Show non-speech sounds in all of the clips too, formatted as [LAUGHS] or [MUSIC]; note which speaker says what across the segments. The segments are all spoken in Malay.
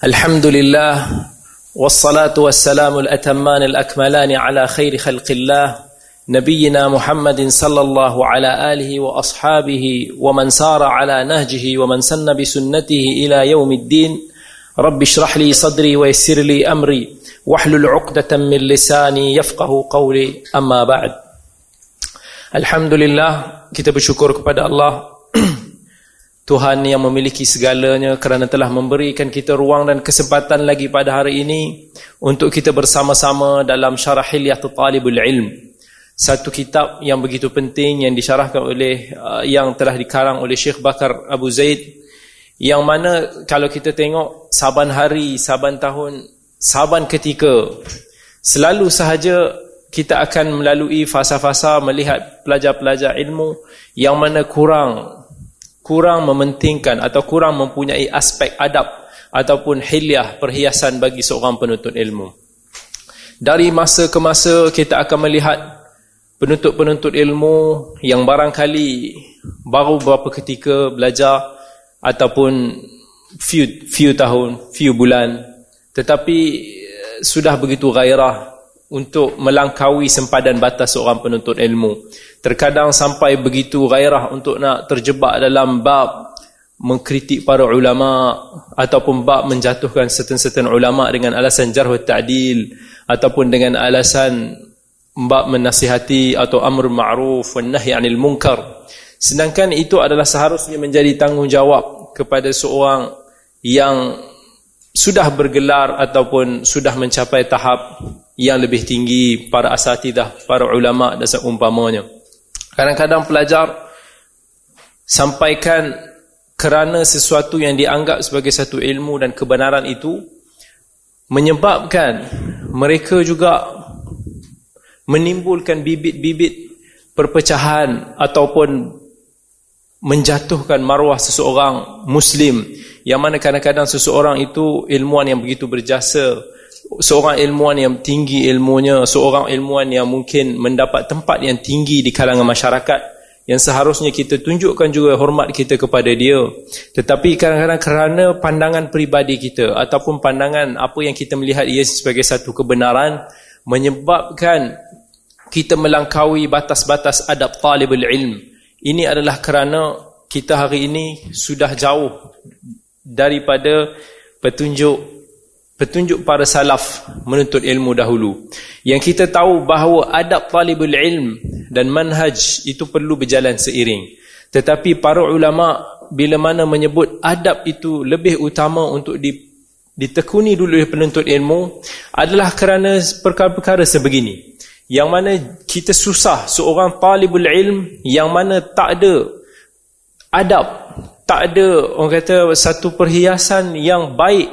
Speaker 1: الحمد لله والصلاة والسلام الأتمان الأكملان على خير خلق الله نبينا محمد صلى الله على آله وأصحابه ومن سار على نهجه ومن سن بسنته إلى يوم الدين. رب اشرح لي صدري ويسر لي أمري واحلل عقدة من لساني يفقه قولي. أما بعد الحمد لله kita bersyukur kepada Allah. Tuhan yang memiliki segalanya kerana telah memberikan kita ruang dan kesempatan lagi pada hari ini untuk kita bersama-sama dalam syarah Hilyatul Talibul Ilm. Satu kitab yang begitu penting yang disyarahkan oleh uh, yang telah dikarang oleh Syekh Bakar Abu Zaid yang mana kalau kita tengok saban hari, saban tahun, saban ketika selalu sahaja kita akan melalui fasa-fasa melihat pelajar-pelajar ilmu yang mana kurang kurang mementingkan atau kurang mempunyai aspek adab ataupun hilyah perhiasan bagi seorang penuntut ilmu. Dari masa ke masa kita akan melihat penuntut-penuntut ilmu yang barangkali baru beberapa ketika belajar ataupun few few tahun, few bulan tetapi eh, sudah begitu gairah untuk melangkaui sempadan batas seorang penuntut ilmu. Terkadang sampai begitu gairah untuk nak terjebak dalam bab mengkritik para ulama ataupun bab menjatuhkan certain-certain ulama dengan alasan jarh ta'dil ataupun dengan alasan bab menasihati atau amr ma'ruf wan nahy 'anil munkar. Sedangkan itu adalah seharusnya menjadi tanggungjawab kepada seorang yang sudah bergelar ataupun sudah mencapai tahap yang lebih tinggi para asatidah, para ulama dan seumpamanya. Kadang-kadang pelajar sampaikan kerana sesuatu yang dianggap sebagai satu ilmu dan kebenaran itu menyebabkan mereka juga menimbulkan bibit-bibit perpecahan ataupun menjatuhkan maruah seseorang muslim yang mana kadang-kadang seseorang itu ilmuwan yang begitu berjasa seorang ilmuwan yang tinggi ilmunya, seorang ilmuwan yang mungkin mendapat tempat yang tinggi di kalangan masyarakat yang seharusnya kita tunjukkan juga hormat kita kepada dia. Tetapi kadang-kadang kerana pandangan peribadi kita ataupun pandangan apa yang kita melihat ia sebagai satu kebenaran menyebabkan kita melangkaui batas-batas adab talibul ilm. Ini adalah kerana kita hari ini sudah jauh daripada petunjuk petunjuk para salaf menuntut ilmu dahulu. Yang kita tahu bahawa adab talibul ilm dan manhaj itu perlu berjalan seiring. Tetapi para ulama bila mana menyebut adab itu lebih utama untuk di, ditekuni dulu oleh penuntut ilmu adalah kerana perkara-perkara sebegini. Yang mana kita susah seorang talibul ilm yang mana tak ada adab tak ada orang kata satu perhiasan yang baik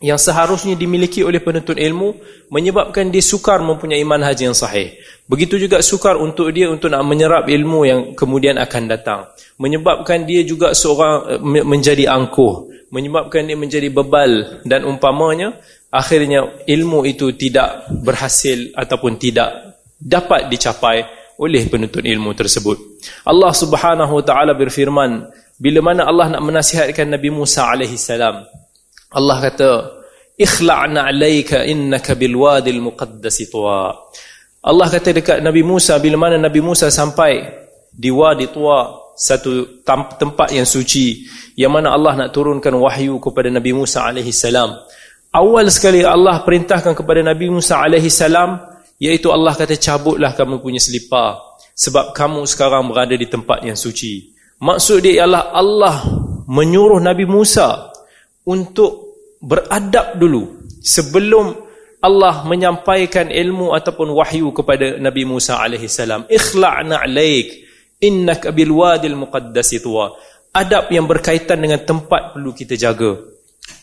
Speaker 1: yang seharusnya dimiliki oleh penuntut ilmu menyebabkan dia sukar mempunyai manhaj yang sahih. Begitu juga sukar untuk dia untuk nak menyerap ilmu yang kemudian akan datang. Menyebabkan dia juga seorang eh, menjadi angkuh. Menyebabkan dia menjadi bebal dan umpamanya akhirnya ilmu itu tidak berhasil ataupun tidak dapat dicapai oleh penuntut ilmu tersebut. Allah Subhanahu wa taala berfirman bila mana Allah nak menasihatkan Nabi Musa alaihi salam Allah kata ikhla'na 'alaika innaka bil wadil muqaddas tuwa. Allah kata dekat Nabi Musa bila mana Nabi Musa sampai di wadi tuwa satu tempat yang suci yang mana Allah nak turunkan wahyu kepada Nabi Musa alaihi salam. Awal sekali Allah perintahkan kepada Nabi Musa alaihi salam iaitu Allah kata cabutlah kamu punya selipar sebab kamu sekarang berada di tempat yang suci maksud dia ialah Allah menyuruh Nabi Musa untuk beradab dulu sebelum Allah menyampaikan ilmu ataupun wahyu kepada Nabi Musa alaihi salam. Ikhla'na 'alaik innaka bil wadil muqaddas tuwa. Adab yang berkaitan dengan tempat perlu kita jaga.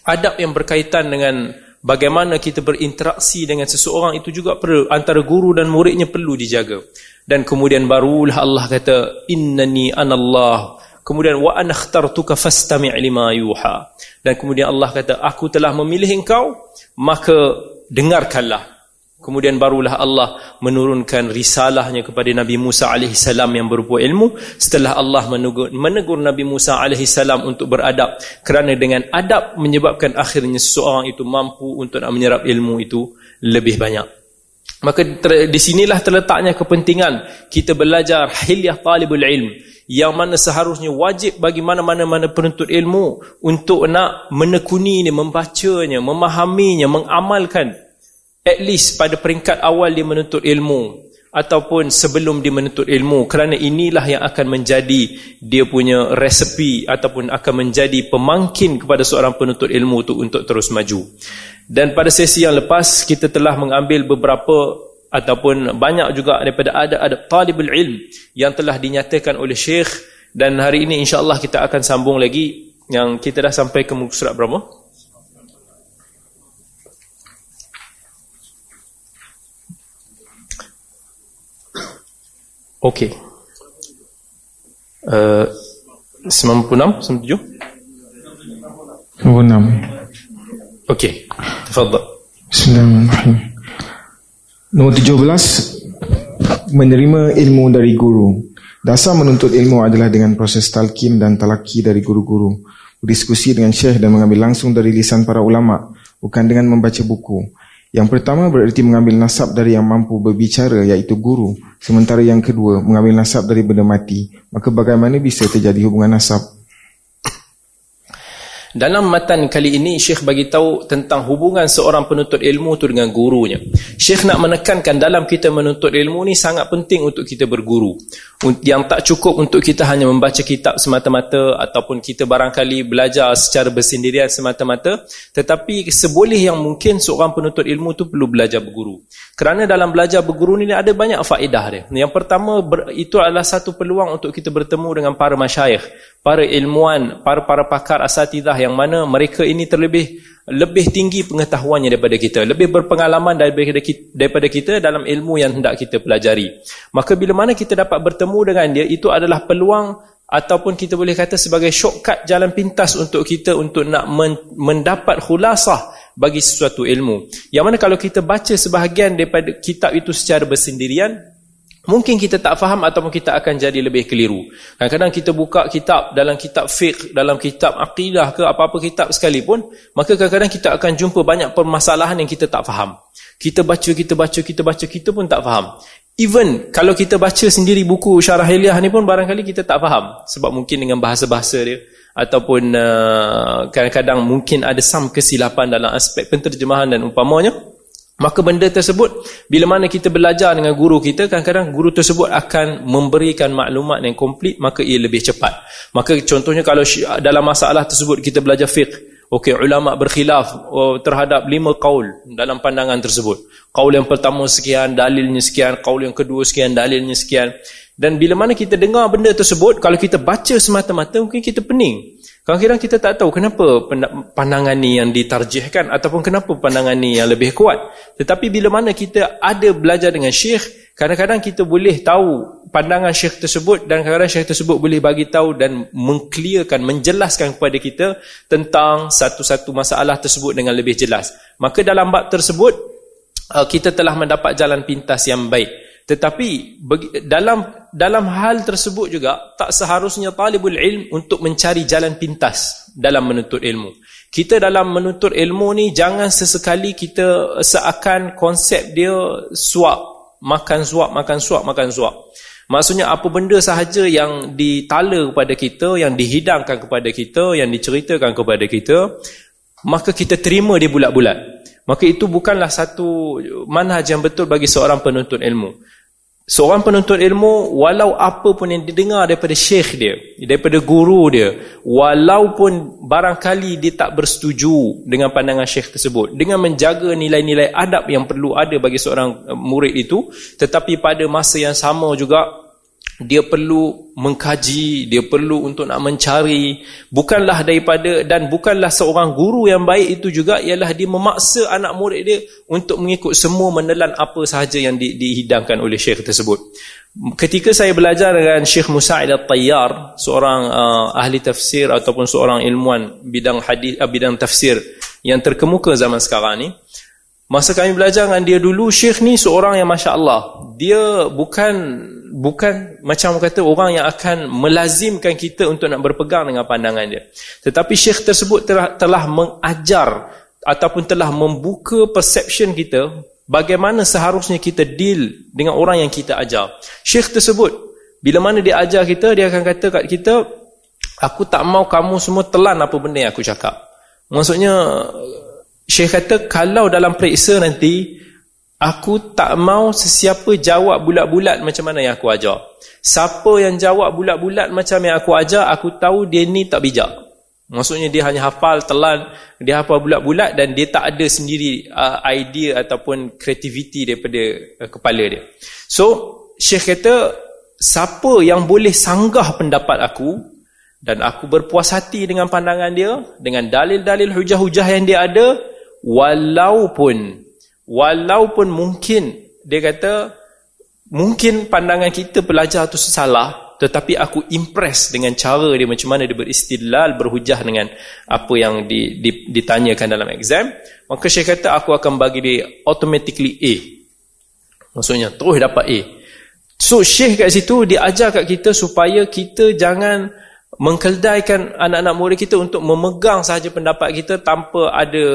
Speaker 1: Adab yang berkaitan dengan bagaimana kita berinteraksi dengan seseorang itu juga perlu antara guru dan muridnya perlu dijaga. Dan kemudian barulah Allah kata innani anallah. Kemudian wa ana ikhtartuka fastami' lima yuha. Dan kemudian Allah kata aku telah memilih engkau maka dengarkanlah Kemudian barulah Allah menurunkan risalahnya kepada Nabi Musa AS yang berupa ilmu. Setelah Allah menegur, menegur Nabi Musa AS untuk beradab. Kerana dengan adab menyebabkan akhirnya seseorang itu mampu untuk menyerap ilmu itu lebih banyak. Maka ter, di sinilah terletaknya kepentingan kita belajar hilyah talibul ilm. Yang mana seharusnya wajib bagi mana-mana penuntut ilmu untuk nak menekuninya, membacanya, memahaminya, mengamalkan at least pada peringkat awal dia menuntut ilmu ataupun sebelum dia menuntut ilmu. Kerana inilah yang akan menjadi dia punya resepi ataupun akan menjadi pemangkin kepada seorang penuntut ilmu tu untuk terus maju. Dan pada sesi yang lepas kita telah mengambil beberapa ataupun banyak juga daripada adab-adab talibul ilm yang telah dinyatakan oleh syekh. Dan hari ini insya-Allah kita akan sambung lagi yang kita dah sampai ke muka surat berapa? Okey. Uh, 96, 97? 96. Okey. Tafadhal.
Speaker 2: Bismillahirrahmanirrahim. Nombor 17 menerima ilmu dari guru. Dasar menuntut ilmu adalah dengan proses talqin dan talaki dari guru-guru. Berdiskusi dengan syekh dan mengambil langsung dari lisan para ulama, bukan dengan membaca buku. Yang pertama bererti mengambil nasab dari yang mampu berbicara iaitu guru. Sementara yang kedua mengambil nasab dari benda mati. Maka bagaimana bisa terjadi hubungan nasab?
Speaker 1: Dalam matan kali ini Syekh bagi tahu tentang hubungan seorang penuntut ilmu tu dengan gurunya. Syekh nak menekankan dalam kita menuntut ilmu ni sangat penting untuk kita berguru. Yang tak cukup untuk kita hanya membaca kitab semata-mata ataupun kita barangkali belajar secara bersendirian semata-mata, tetapi seboleh yang mungkin seorang penuntut ilmu tu perlu belajar berguru. Kerana dalam belajar berguru ni ada banyak faedah dia. Yang pertama itu adalah satu peluang untuk kita bertemu dengan para masyayikh, para ilmuwan, para para pakar asatidah yang mana mereka ini terlebih lebih tinggi pengetahuannya daripada kita, lebih berpengalaman daripada kita, dalam ilmu yang hendak kita pelajari. Maka bila mana kita dapat bertemu dengan dia, itu adalah peluang ataupun kita boleh kata sebagai shortcut jalan pintas untuk kita untuk nak mendapat khulasah bagi sesuatu ilmu. Yang mana kalau kita baca sebahagian daripada kitab itu secara bersendirian, Mungkin kita tak faham ataupun kita akan jadi lebih keliru. Kadang-kadang kita buka kitab dalam kitab fiqh, dalam kitab akidah ke apa-apa kitab sekalipun, maka kadang-kadang kita akan jumpa banyak permasalahan yang kita tak faham. Kita baca, kita baca, kita baca, kita pun tak faham. Even kalau kita baca sendiri buku syarah hiliah ni pun barangkali kita tak faham. Sebab mungkin dengan bahasa-bahasa dia ataupun uh, kadang-kadang uh, mungkin ada some kesilapan dalam aspek penterjemahan dan umpamanya. Maka benda tersebut bila mana kita belajar dengan guru kita kadang-kadang guru tersebut akan memberikan maklumat yang komplit maka ia lebih cepat. Maka contohnya kalau dalam masalah tersebut kita belajar fiqh Okey, ulama berkhilaf oh, terhadap lima kaul dalam pandangan tersebut. Kaul yang pertama sekian, dalilnya sekian, kaul yang kedua sekian, dalilnya sekian. Dan bila mana kita dengar benda tersebut, kalau kita baca semata-mata mungkin kita pening. Kadang-kadang kita tak tahu kenapa pandangan ni yang ditarjihkan ataupun kenapa pandangan ni yang lebih kuat. Tetapi bila mana kita ada belajar dengan syekh, kadang-kadang kita boleh tahu pandangan syekh tersebut dan kadang-kadang syekh tersebut boleh bagi tahu dan mengclearkan, menjelaskan kepada kita tentang satu-satu masalah tersebut dengan lebih jelas. Maka dalam bab tersebut, uh, kita telah mendapat jalan pintas yang baik. Tetapi dalam dalam hal tersebut juga tak seharusnya talibul ilm untuk mencari jalan pintas dalam menuntut ilmu. Kita dalam menuntut ilmu ni jangan sesekali kita seakan konsep dia suap, makan suap, makan suap, makan suap. Maksudnya apa benda sahaja yang ditala kepada kita, yang dihidangkan kepada kita, yang diceritakan kepada kita, maka kita terima dia bulat-bulat. Maka itu bukanlah satu manhaj yang betul bagi seorang penuntut ilmu. Seorang penuntut ilmu, walau apa pun yang didengar daripada syekh dia, daripada guru dia, walaupun barangkali dia tak bersetuju dengan pandangan syekh tersebut, dengan menjaga nilai-nilai adab yang perlu ada bagi seorang murid itu, tetapi pada masa yang sama juga, dia perlu mengkaji, dia perlu untuk nak mencari bukanlah daripada dan bukanlah seorang guru yang baik itu juga ialah dia memaksa anak murid dia untuk mengikut semua menelan apa sahaja yang di, dihidangkan oleh syekh tersebut ketika saya belajar dengan Syekh Musa'id Al-Tayyar seorang uh, ahli tafsir ataupun seorang ilmuwan bidang hadis uh, bidang tafsir yang terkemuka zaman sekarang ni Masa kami belajar dengan dia dulu, Syekh ni seorang yang Masya Allah. Dia bukan bukan macam kata orang yang akan melazimkan kita untuk nak berpegang dengan pandangan dia. Tetapi Syekh tersebut telah, telah mengajar ataupun telah membuka perception kita bagaimana seharusnya kita deal dengan orang yang kita ajar. Syekh tersebut, bila mana dia ajar kita, dia akan kata kat kita, aku tak mau kamu semua telan apa benda yang aku cakap. Maksudnya, Syekh kata kalau dalam periksa nanti aku tak mau sesiapa jawab bulat-bulat macam mana yang aku ajar. Siapa yang jawab bulat-bulat macam yang aku ajar, aku tahu dia ni tak bijak. Maksudnya dia hanya hafal telan, dia hafal bulat-bulat dan dia tak ada sendiri uh, idea ataupun kreativiti daripada uh, kepala dia. So, Syekh kata siapa yang boleh sanggah pendapat aku dan aku berpuas hati dengan pandangan dia, dengan dalil-dalil hujah-hujah yang dia ada, walaupun walaupun mungkin dia kata mungkin pandangan kita pelajar tu salah tetapi aku impress dengan cara dia macam mana dia beristidlal berhujah dengan apa yang di, di, ditanyakan dalam exam maka saya kata aku akan bagi dia automatically A. Maksudnya terus dapat A. So Syekh kat situ dia ajar kat kita supaya kita jangan mengkeldaikan anak-anak murid kita untuk memegang sahaja pendapat kita tanpa ada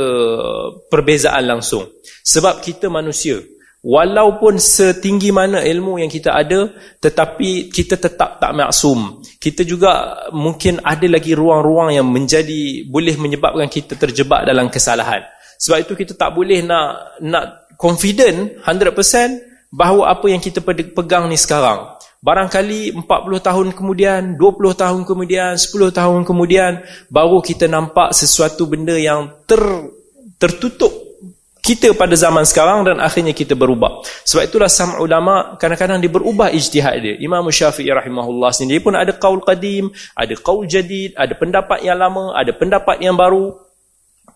Speaker 1: perbezaan langsung. Sebab kita manusia walaupun setinggi mana ilmu yang kita ada tetapi kita tetap tak maksum. Kita juga mungkin ada lagi ruang-ruang yang menjadi boleh menyebabkan kita terjebak dalam kesalahan. Sebab itu kita tak boleh nak nak confident 100% bahawa apa yang kita pegang ni sekarang Barangkali 40 tahun kemudian, 20 tahun kemudian, 10 tahun kemudian baru kita nampak sesuatu benda yang ter, tertutup kita pada zaman sekarang dan akhirnya kita berubah. Sebab itulah sama ulama kadang-kadang dia berubah ijtihad dia. Imam Syafi'i rahimahullah sendiri pun ada qaul qadim, ada qaul jadid, ada pendapat yang lama, ada pendapat yang baru.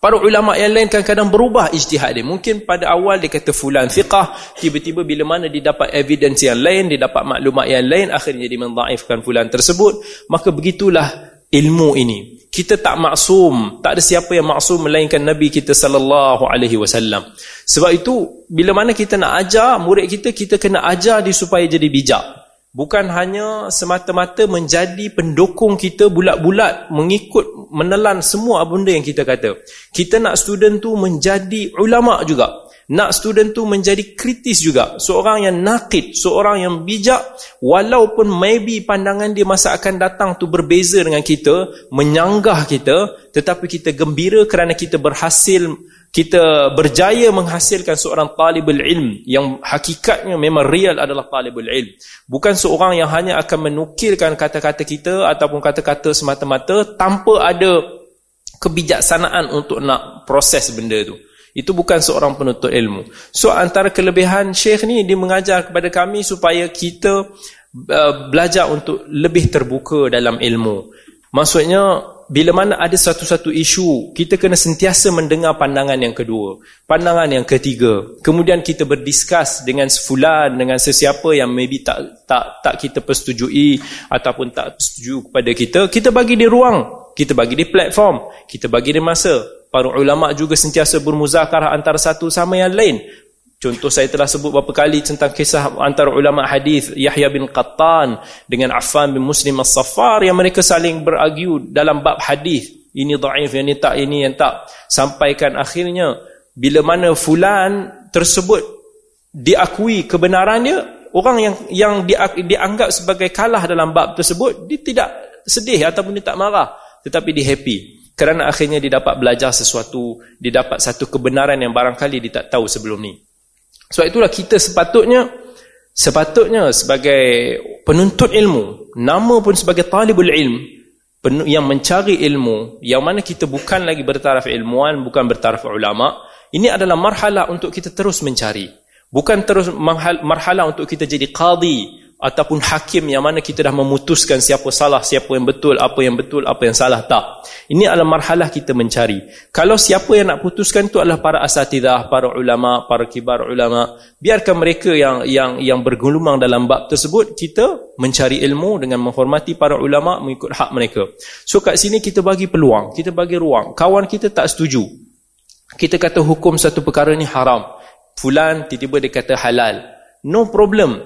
Speaker 1: Para ulama yang lain kadang-kadang berubah ijtihad dia. Mungkin pada awal dia kata fulan fiqah, tiba-tiba bila mana dia dapat evidence yang lain, dia dapat maklumat yang lain, akhirnya dia mendhaifkan fulan tersebut. Maka begitulah ilmu ini. Kita tak maksum, tak ada siapa yang maksum melainkan Nabi kita sallallahu alaihi wasallam. Sebab itu bila mana kita nak ajar murid kita, kita kena ajar dia supaya jadi bijak bukan hanya semata-mata menjadi pendukung kita bulat-bulat mengikut menelan semua benda yang kita kata. Kita nak student tu menjadi ulama juga. Nak student tu menjadi kritis juga. Seorang yang nakid seorang yang bijak walaupun maybe pandangan dia masa akan datang tu berbeza dengan kita menyanggah kita tetapi kita gembira kerana kita berhasil kita berjaya menghasilkan seorang talibul ilm yang hakikatnya memang real adalah talibul ilm. Bukan seorang yang hanya akan menukilkan kata-kata kita ataupun kata-kata semata-mata tanpa ada kebijaksanaan untuk nak proses benda tu. Itu bukan seorang penuntut ilmu. So antara kelebihan syekh ni dia mengajar kepada kami supaya kita uh, belajar untuk lebih terbuka dalam ilmu. Maksudnya bila mana ada satu-satu isu, kita kena sentiasa mendengar pandangan yang kedua, pandangan yang ketiga. Kemudian kita berdiskus dengan sefulan, dengan sesiapa yang maybe tak tak tak kita persetujui ataupun tak setuju kepada kita, kita bagi dia ruang, kita bagi dia platform, kita bagi dia masa. Para ulama juga sentiasa bermuzakarah antara satu sama yang lain. Contoh saya telah sebut beberapa kali tentang kisah antara ulama hadis Yahya bin Qattan dengan Affan bin Muslim As-Saffar yang mereka saling beragiu dalam bab hadis. Ini dhaif, ini tak, ini yang tak. Sampaikan akhirnya bila mana fulan tersebut diakui kebenarannya, orang yang yang dianggap sebagai kalah dalam bab tersebut, dia tidak sedih ataupun dia tak marah, tetapi dia happy. Kerana akhirnya dia dapat belajar sesuatu, dia dapat satu kebenaran yang barangkali dia tak tahu sebelum ni. Sebab itulah kita sepatutnya sepatutnya sebagai penuntut ilmu, nama pun sebagai talibul ilm yang mencari ilmu, yang mana kita bukan lagi bertaraf ilmuwan, bukan bertaraf ulama, ini adalah marhala untuk kita terus mencari. Bukan terus marhala untuk kita jadi qadi, ataupun hakim yang mana kita dah memutuskan siapa salah, siapa yang betul, apa yang betul, apa yang salah, tak. Ini adalah marhalah kita mencari. Kalau siapa yang nak putuskan itu adalah para asatidah, para ulama, para kibar ulama, biarkan mereka yang yang yang bergelumang dalam bab tersebut, kita mencari ilmu dengan menghormati para ulama, mengikut hak mereka. So kat sini kita bagi peluang, kita bagi ruang. Kawan kita tak setuju. Kita kata hukum satu perkara ni haram. Fulan tiba-tiba dia kata halal. No problem.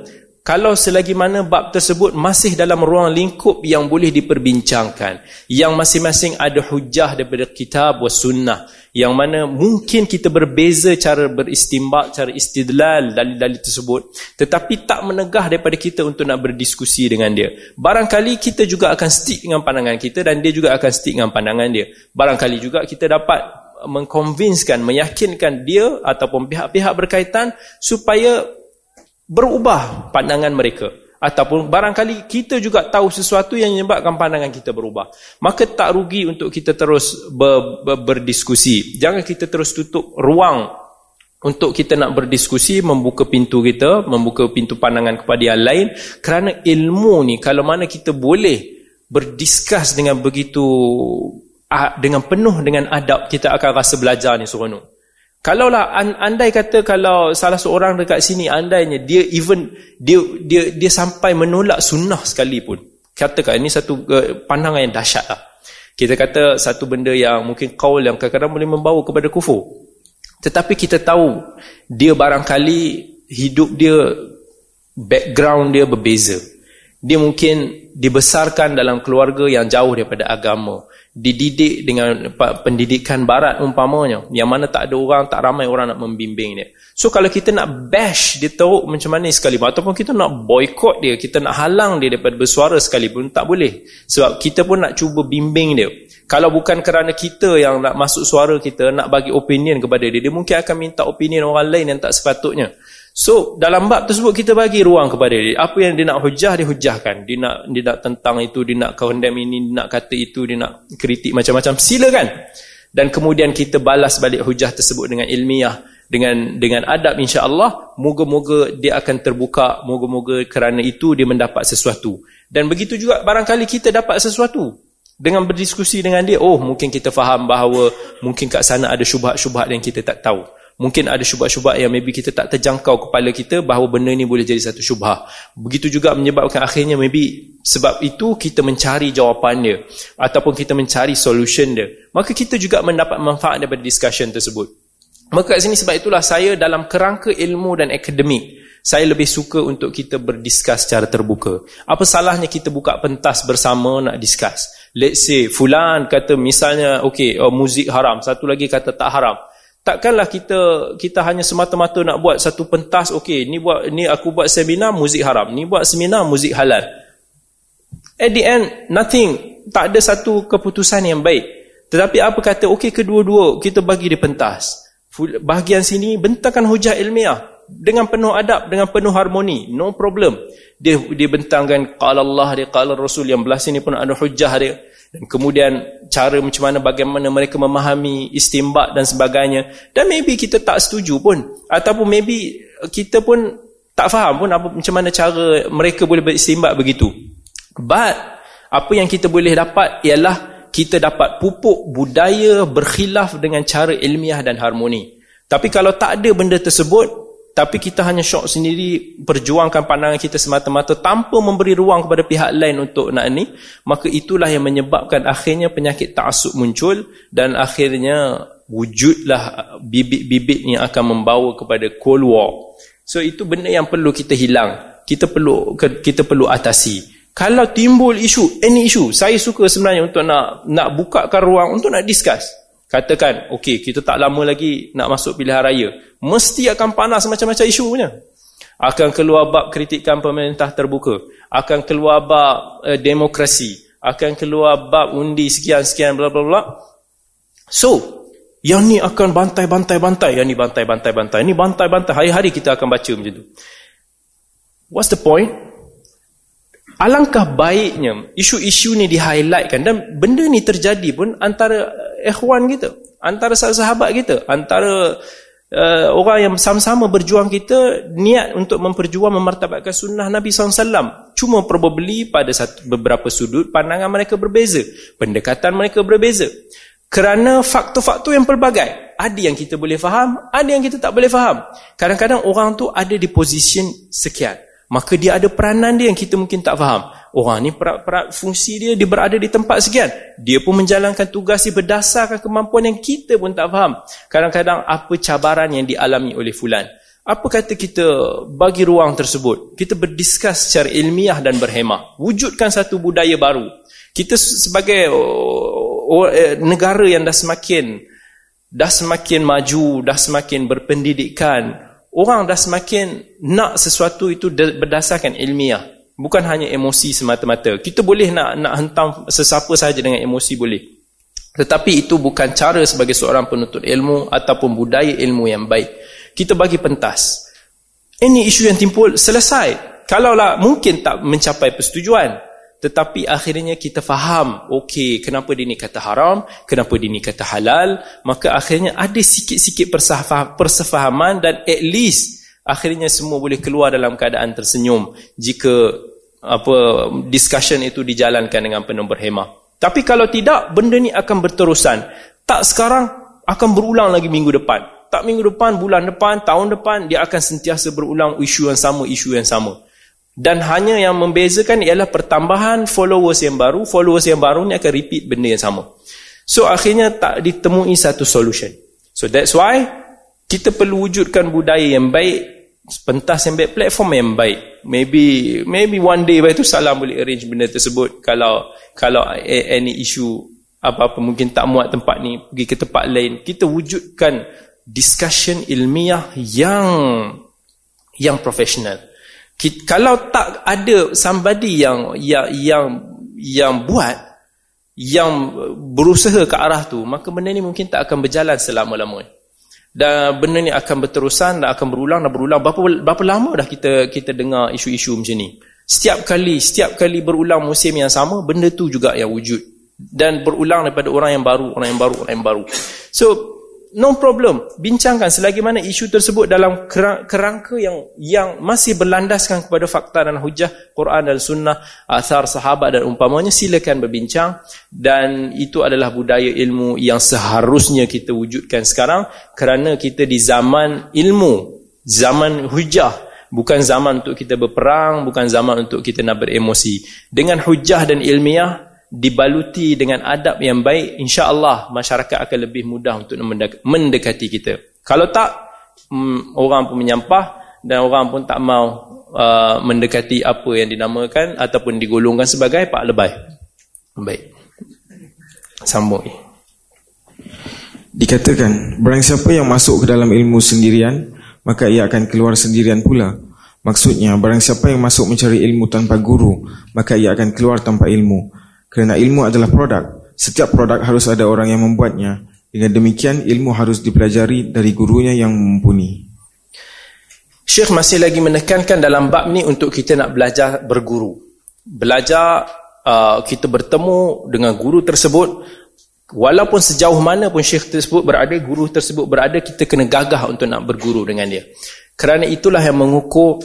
Speaker 1: Kalau selagi mana bab tersebut masih dalam ruang lingkup yang boleh diperbincangkan. Yang masing-masing ada hujah daripada kitab wa sunnah. Yang mana mungkin kita berbeza cara beristimbak, cara istidlal dalil-dalil tersebut. Tetapi tak menegah daripada kita untuk nak berdiskusi dengan dia. Barangkali kita juga akan stick dengan pandangan kita dan dia juga akan stick dengan pandangan dia. Barangkali juga kita dapat mengkonvinskan, meyakinkan dia ataupun pihak-pihak berkaitan supaya berubah pandangan mereka. Ataupun barangkali kita juga tahu sesuatu yang menyebabkan pandangan kita berubah. Maka tak rugi untuk kita terus ber, ber, berdiskusi. Jangan kita terus tutup ruang untuk kita nak berdiskusi membuka pintu kita membuka pintu pandangan kepada yang lain. Kerana ilmu ni kalau mana kita boleh berdiskus dengan begitu dengan penuh dengan adab kita akan rasa belajar ni seronok Kalaulah andai kata kalau salah seorang dekat sini andainya dia even dia dia dia sampai menolak sunnah sekalipun. Katakan ini satu pandangan yang dahsyat lah. Kita kata satu benda yang mungkin kaul yang kadang-kadang boleh membawa kepada kufur. Tetapi kita tahu dia barangkali hidup dia background dia berbeza. Dia mungkin dibesarkan dalam keluarga yang jauh daripada agama dididik dengan pendidikan barat umpamanya yang mana tak ada orang tak ramai orang nak membimbing dia. So kalau kita nak bash dia teruk macam mana sekalipun ataupun kita nak boycott dia kita nak halang dia daripada bersuara sekalipun tak boleh. Sebab kita pun nak cuba bimbing dia. Kalau bukan kerana kita yang nak masuk suara kita nak bagi opinion kepada dia dia mungkin akan minta opinion orang lain yang tak sepatutnya So dalam bab tersebut kita bagi ruang kepada dia. Apa yang dia nak hujah dia hujahkan. Dia nak dia nak tentang itu, dia nak condemn ini, dia nak kata itu, dia nak kritik macam-macam. Silakan. Dan kemudian kita balas balik hujah tersebut dengan ilmiah, dengan dengan adab insya-Allah, moga-moga dia akan terbuka, moga-moga kerana itu dia mendapat sesuatu. Dan begitu juga barangkali kita dapat sesuatu dengan berdiskusi dengan dia, oh mungkin kita faham bahawa mungkin kat sana ada syubhat-syubhat yang kita tak tahu. Mungkin ada syubhat-syubhat yang maybe kita tak terjangkau kepala kita bahawa benda ni boleh jadi satu syubhat. Begitu juga menyebabkan akhirnya maybe sebab itu kita mencari jawapan dia ataupun kita mencari solution dia. Maka kita juga mendapat manfaat daripada discussion tersebut. Maka kat sini sebab itulah saya dalam kerangka ilmu dan akademik saya lebih suka untuk kita berdiskus secara terbuka. Apa salahnya kita buka pentas bersama nak discuss? Let's say fulan kata misalnya okay oh, muzik haram, satu lagi kata tak haram. Takkanlah kita kita hanya semata-mata nak buat satu pentas okey ni buat ni aku buat seminar muzik haram ni buat seminar muzik halal. At the end nothing tak ada satu keputusan yang baik. Tetapi apa kata okey kedua-dua kita bagi di pentas. Bahagian sini bentangkan hujah ilmiah dengan penuh adab dengan penuh harmoni no problem. Dia dia bentangkan qala Allah dia qala Rasul yang belah sini pun ada hujah dia dan kemudian cara macam mana bagaimana mereka memahami istimbak dan sebagainya. Dan maybe kita tak setuju pun. Ataupun maybe kita pun tak faham pun apa macam mana cara mereka boleh beristimbak begitu. But apa yang kita boleh dapat ialah kita dapat pupuk budaya berkhilaf dengan cara ilmiah dan harmoni. Tapi kalau tak ada benda tersebut tapi kita hanya syok sendiri perjuangkan pandangan kita semata-mata tanpa memberi ruang kepada pihak lain untuk nak ni maka itulah yang menyebabkan akhirnya penyakit ta'asub muncul dan akhirnya wujudlah bibit-bibit yang akan membawa kepada cold war. So itu benda yang perlu kita hilang. Kita perlu kita perlu atasi. Kalau timbul isu any isu saya suka sebenarnya untuk nak nak bukakan ruang untuk nak discuss katakan okey kita tak lama lagi nak masuk pilihan raya mesti akan panas macam-macam isu punya. Akan keluar bab kritikan pemerintah terbuka. Akan keluar bab uh, demokrasi. Akan keluar bab undi sekian-sekian bla bla bla. So, yang ni akan bantai-bantai-bantai. Yang ni bantai-bantai-bantai. Ni bantai-bantai. Hari-hari kita akan baca macam tu. What's the point? Alangkah baiknya isu-isu ni di-highlightkan. Dan benda ni terjadi pun antara ikhwan kita. Antara sahabat kita. Antara uh, orang yang sama-sama berjuang kita niat untuk memperjuang memartabatkan sunnah Nabi SAW cuma probably pada satu, beberapa sudut pandangan mereka berbeza pendekatan mereka berbeza kerana faktor-faktor yang pelbagai ada yang kita boleh faham ada yang kita tak boleh faham kadang-kadang orang tu ada di position sekian maka dia ada peranan dia yang kita mungkin tak faham. Orang ni perat, perat fungsi dia dia berada di tempat sekian. Dia pun menjalankan tugas dia berdasarkan kemampuan yang kita pun tak faham. Kadang-kadang apa cabaran yang dialami oleh fulan? Apa kata kita bagi ruang tersebut? Kita berdiskus secara ilmiah dan berhemah. Wujudkan satu budaya baru. Kita sebagai eh, negara yang dah semakin dah semakin maju dah semakin berpendidikan orang dah semakin nak sesuatu itu berdasarkan ilmiah. Bukan hanya emosi semata-mata. Kita boleh nak nak hentam sesiapa saja dengan emosi boleh. Tetapi itu bukan cara sebagai seorang penuntut ilmu ataupun budaya ilmu yang baik. Kita bagi pentas. Ini isu yang timbul selesai. Kalaulah mungkin tak mencapai persetujuan tetapi akhirnya kita faham okey kenapa dia ni kata haram kenapa dia ni kata halal maka akhirnya ada sikit-sikit persefahaman dan at least akhirnya semua boleh keluar dalam keadaan tersenyum jika apa discussion itu dijalankan dengan penuh berhemah. Tapi kalau tidak, benda ni akan berterusan. Tak sekarang, akan berulang lagi minggu depan. Tak minggu depan, bulan depan, tahun depan, dia akan sentiasa berulang isu yang sama, isu yang sama. Dan hanya yang membezakan ialah pertambahan followers yang baru. Followers yang baru ni akan repeat benda yang sama. So, akhirnya tak ditemui satu solution. So, that's why kita perlu wujudkan budaya yang baik pentas yang baik, platform yang baik. Maybe maybe one day itu salam boleh arrange benda tersebut kalau kalau any issue apa-apa mungkin tak muat tempat ni pergi ke tempat lain. Kita wujudkan discussion ilmiah yang yang profesional. Kalau tak ada somebody yang yang yang yang buat yang berusaha ke arah tu, maka benda ni mungkin tak akan berjalan selama-lamanya. Dan benda ni akan berterusan dan akan berulang dan berulang. Berapa berapa lama dah kita kita dengar isu-isu macam ni? Setiap kali setiap kali berulang musim yang sama benda tu juga yang wujud. Dan berulang daripada orang yang baru orang yang baru orang yang baru. So no problem. Bincangkan selagi mana isu tersebut dalam kerangka yang yang masih berlandaskan kepada fakta dan hujah Quran dan sunnah asar sahabat dan umpamanya silakan berbincang. Dan itu adalah budaya ilmu yang seharusnya kita wujudkan sekarang kerana kita di zaman ilmu zaman hujah. Bukan zaman untuk kita berperang bukan zaman untuk kita nak beremosi. Dengan hujah dan ilmiah dibaluti dengan adab yang baik insya-Allah masyarakat akan lebih mudah untuk mendekati kita. Kalau tak hmm, orang pun menyampah dan orang pun tak mau uh, mendekati apa yang dinamakan ataupun digolongkan sebagai pak lebay baik. Sambung.
Speaker 2: Dikatakan barang siapa yang masuk ke dalam ilmu sendirian maka ia akan keluar sendirian pula. Maksudnya barang siapa yang masuk mencari ilmu tanpa guru maka ia akan keluar tanpa ilmu kerana ilmu adalah produk. Setiap produk harus ada orang yang membuatnya. Dengan demikian, ilmu harus dipelajari dari gurunya yang mumpuni.
Speaker 1: Syekh masih lagi menekankan dalam bab ni untuk kita nak belajar berguru. Belajar, uh, kita bertemu dengan guru tersebut. Walaupun sejauh mana pun syekh tersebut berada, guru tersebut berada, kita kena gagah untuk nak berguru dengan dia. Kerana itulah yang mengukur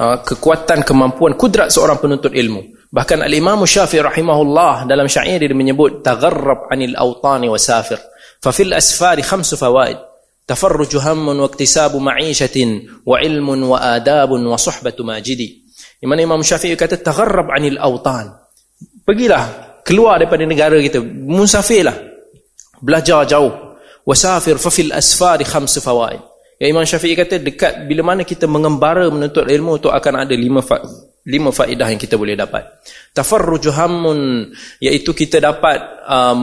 Speaker 1: uh, kekuatan, kemampuan, kudrat seorang penuntut ilmu. Bahkan al-Imam Syafi'i rahimahullah dalam syair dia menyebut tagharrab 'anil awtani wa safir. Fa fil asfari khamsu fawaid. Tafarruju hammun wa iktisabu ma'ishatin wa ilmun wa adabun wa suhbatu majidi. Di mana Imam Syafi'i kata tagharrab 'anil awtan. Pergilah keluar daripada negara kita, musafirlah. Belajar jauh. Wasafir fa fil asfari khamsu fawaid. Ya Imam Syafi'i kata dekat bila mana kita mengembara menuntut ilmu tu akan ada lima faedah lima faedah yang kita boleh dapat. Tafarruju hammun iaitu kita dapat um,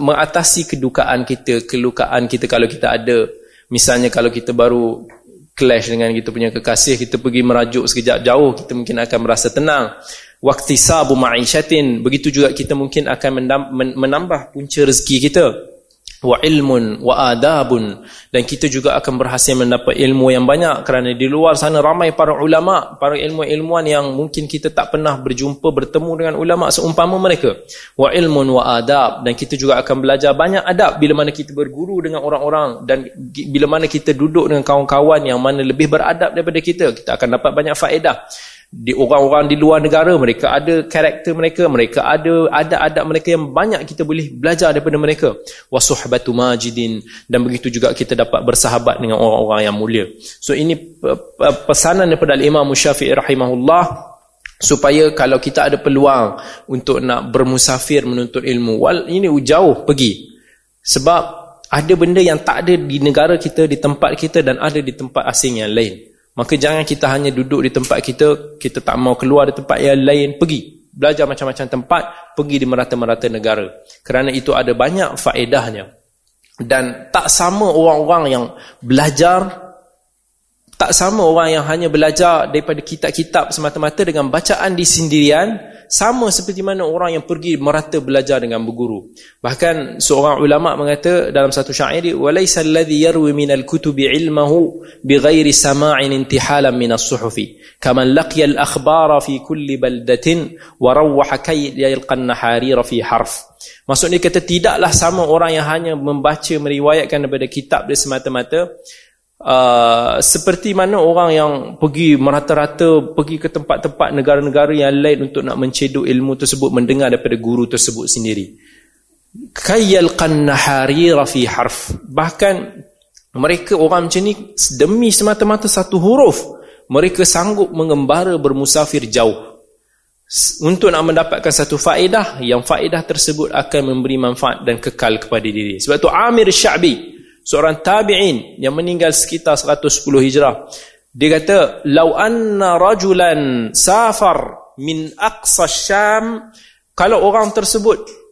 Speaker 1: mengatasi kedukaan kita, kelukaan kita kalau kita ada. Misalnya kalau kita baru clash dengan kita punya kekasih, kita pergi merajuk sekejap jauh, kita mungkin akan merasa tenang. Waqtisabu ma'ishatin, begitu juga kita mungkin akan menambah punca rezeki kita wa ilmun wa adabun. Dan kita juga akan berhasil mendapat ilmu yang banyak kerana di luar sana ramai para ulama para ilmu-ilmuan yang mungkin kita tak pernah berjumpa bertemu dengan ulama seumpama mereka. Wa ilmun wa adab. Dan kita juga akan belajar banyak adab bila mana kita berguru dengan orang-orang dan bila mana kita duduk dengan kawan-kawan yang mana lebih beradab daripada kita kita akan dapat banyak faedah di orang-orang di luar negara mereka ada karakter mereka mereka ada adab-adab mereka yang banyak kita boleh belajar daripada mereka. Wasuhbatu majidin. Dan begitu juga kita dapat bersahabat dengan orang-orang yang mulia. So ini pesanan daripada Imam Syafi'i rahimahullah supaya kalau kita ada peluang untuk nak bermusafir menuntut ilmu wal ini jauh pergi. Sebab ada benda yang tak ada di negara kita di tempat kita dan ada di tempat asing yang lain Maka jangan kita hanya duduk di tempat kita, kita tak mau keluar di tempat yang lain, pergi. Belajar macam-macam tempat, pergi di merata-merata negara. Kerana itu ada banyak faedahnya. Dan tak sama orang-orang yang belajar, tak sama orang yang hanya belajar daripada kitab-kitab semata-mata dengan bacaan di sendirian, sama seperti mana orang yang pergi merata belajar dengan berguru. Bahkan seorang ulama mengata dalam satu syair, "Walaysa alladhi yarwi min al-kutubi 'ilmahu bighairi sama'in intihalan min as-suhufi, kaman laqiya al-akhbara fi kulli baldatin wa rawwaha kay yalqa an-naharira fi harf." Maksudnya kata tidaklah sama orang yang hanya membaca meriwayatkan daripada kitab dia semata-mata Uh, seperti mana orang yang pergi merata-rata pergi ke tempat-tempat negara-negara yang lain untuk nak menceduk ilmu tersebut mendengar daripada guru tersebut sendiri. Kayyalqan naharira fi harf. Bahkan mereka orang macam ni demi semata-mata satu huruf mereka sanggup mengembara bermusafir jauh. Untuk nak mendapatkan satu faedah yang faedah tersebut akan memberi manfaat dan kekal kepada diri. Sebab tu Amir Sya'bi seorang tabi'in yang meninggal sekitar 110 hijrah. Dia kata lau anna rajulan safar min aqsa syam kalau orang tersebut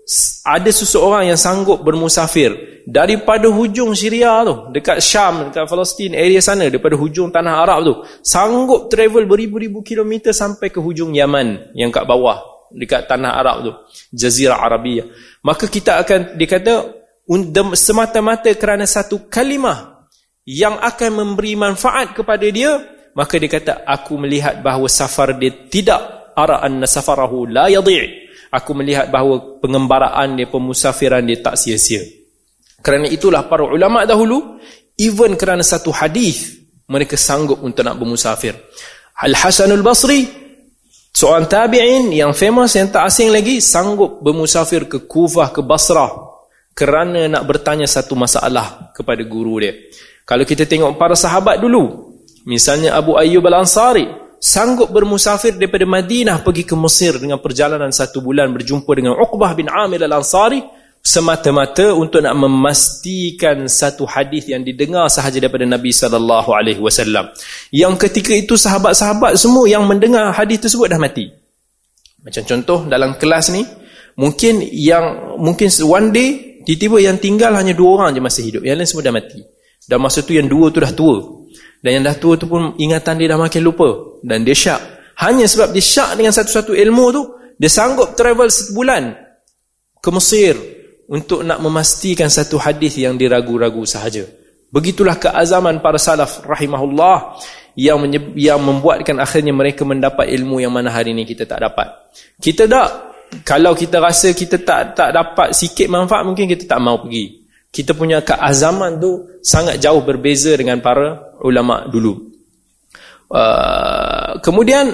Speaker 1: ada seseorang yang sanggup bermusafir daripada hujung Syria tu dekat Syam dekat Palestin area sana daripada hujung tanah Arab tu sanggup travel beribu-ribu kilometer sampai ke hujung Yaman yang kat bawah dekat tanah Arab tu Jazirah Arabia maka kita akan dikata semata-mata kerana satu kalimah yang akan memberi manfaat kepada dia maka dia kata aku melihat bahawa safar dia tidak ara anna safarahu la yadhi' aku melihat bahawa pengembaraan dia pemusafiran dia tak sia-sia. Kerana itulah para ulama dahulu even kerana satu hadis mereka sanggup untuk nak bermusafir. Al Hasanul Basri seorang tabi'in yang famous yang tak asing lagi sanggup bermusafir ke Kufah ke Basrah kerana nak bertanya satu masalah kepada guru dia. Kalau kita tengok para sahabat dulu, misalnya Abu Ayyub Al-Ansari, sanggup bermusafir daripada Madinah pergi ke Mesir dengan perjalanan satu bulan berjumpa dengan Uqbah bin Amir Al-Ansari, semata-mata untuk nak memastikan satu hadis yang didengar sahaja daripada Nabi sallallahu alaihi wasallam. Yang ketika itu sahabat-sahabat semua yang mendengar hadis tersebut dah mati. Macam contoh dalam kelas ni, mungkin yang mungkin one day Tiba-tiba yang tinggal hanya dua orang je masih hidup. Yang lain semua dah mati. Dan masa tu yang dua tu dah tua. Dan yang dah tua tu pun ingatan dia dah makin lupa. Dan dia syak. Hanya sebab dia syak dengan satu-satu ilmu tu, dia sanggup travel sebulan ke Mesir untuk nak memastikan satu hadis yang diragu-ragu sahaja. Begitulah keazaman para salaf rahimahullah yang yang membuatkan akhirnya mereka mendapat ilmu yang mana hari ini kita tak dapat. Kita tak kalau kita rasa kita tak tak dapat sikit manfaat mungkin kita tak mau pergi. Kita punya keazaman tu sangat jauh berbeza dengan para ulama dulu. Uh, kemudian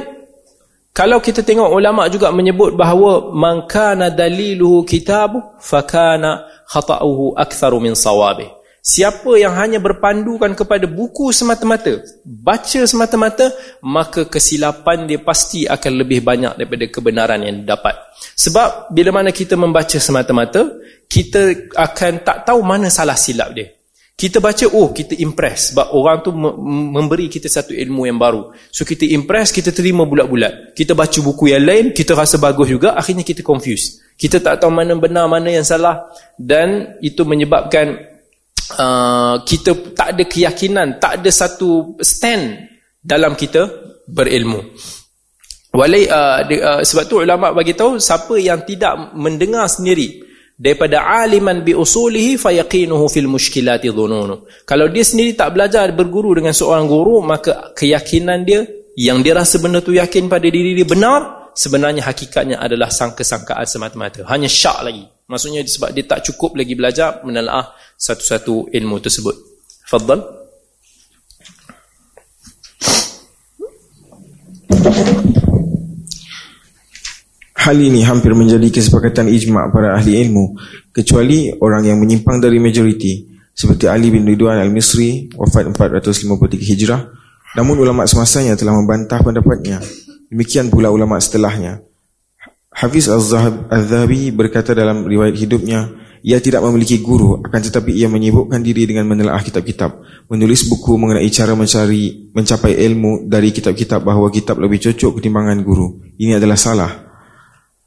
Speaker 1: kalau kita tengok ulama juga menyebut bahawa man kana daliluhu kitab fakana khata'uhu aktharu min sawabih Siapa yang hanya berpandukan kepada buku semata-mata, baca semata-mata, maka kesilapan dia pasti akan lebih banyak daripada kebenaran yang dapat. Sebab bila mana kita membaca semata-mata, kita akan tak tahu mana salah silap dia. Kita baca, oh kita impress sebab orang tu memberi kita satu ilmu yang baru. So kita impress, kita terima bulat-bulat. Kita baca buku yang lain, kita rasa bagus juga, akhirnya kita confuse. Kita tak tahu mana benar, mana yang salah. Dan itu menyebabkan uh, kita tak ada keyakinan, tak ada satu stand dalam kita berilmu. Walai uh, uh, sebab tu ulama bagi tahu siapa yang tidak mendengar sendiri daripada aliman bi usulihi fayaqinuhu fil mushkilati dhununu. Kalau dia sendiri tak belajar berguru dengan seorang guru maka keyakinan dia yang dia rasa benda tu yakin pada diri dia benar sebenarnya hakikatnya adalah sangka-sangkaan semata-mata. Hanya syak lagi. Maksudnya sebab dia tak cukup lagi belajar menelaah satu-satu ilmu tersebut. You.
Speaker 2: Hal ini hampir menjadi kesepakatan ijma' para ahli ilmu kecuali orang yang menyimpang dari majoriti seperti Ali bin Ridwan al-Misri wafat 453 Hijrah namun ulama semasanya telah membantah pendapatnya demikian pula ulama setelahnya Hafiz Al-Zahabi berkata dalam riwayat hidupnya ia tidak memiliki guru akan tetapi ia menyibukkan diri dengan menelaah kitab-kitab menulis buku mengenai cara mencari mencapai ilmu dari kitab-kitab bahawa kitab lebih cocok ketimbangan guru. Ini adalah salah.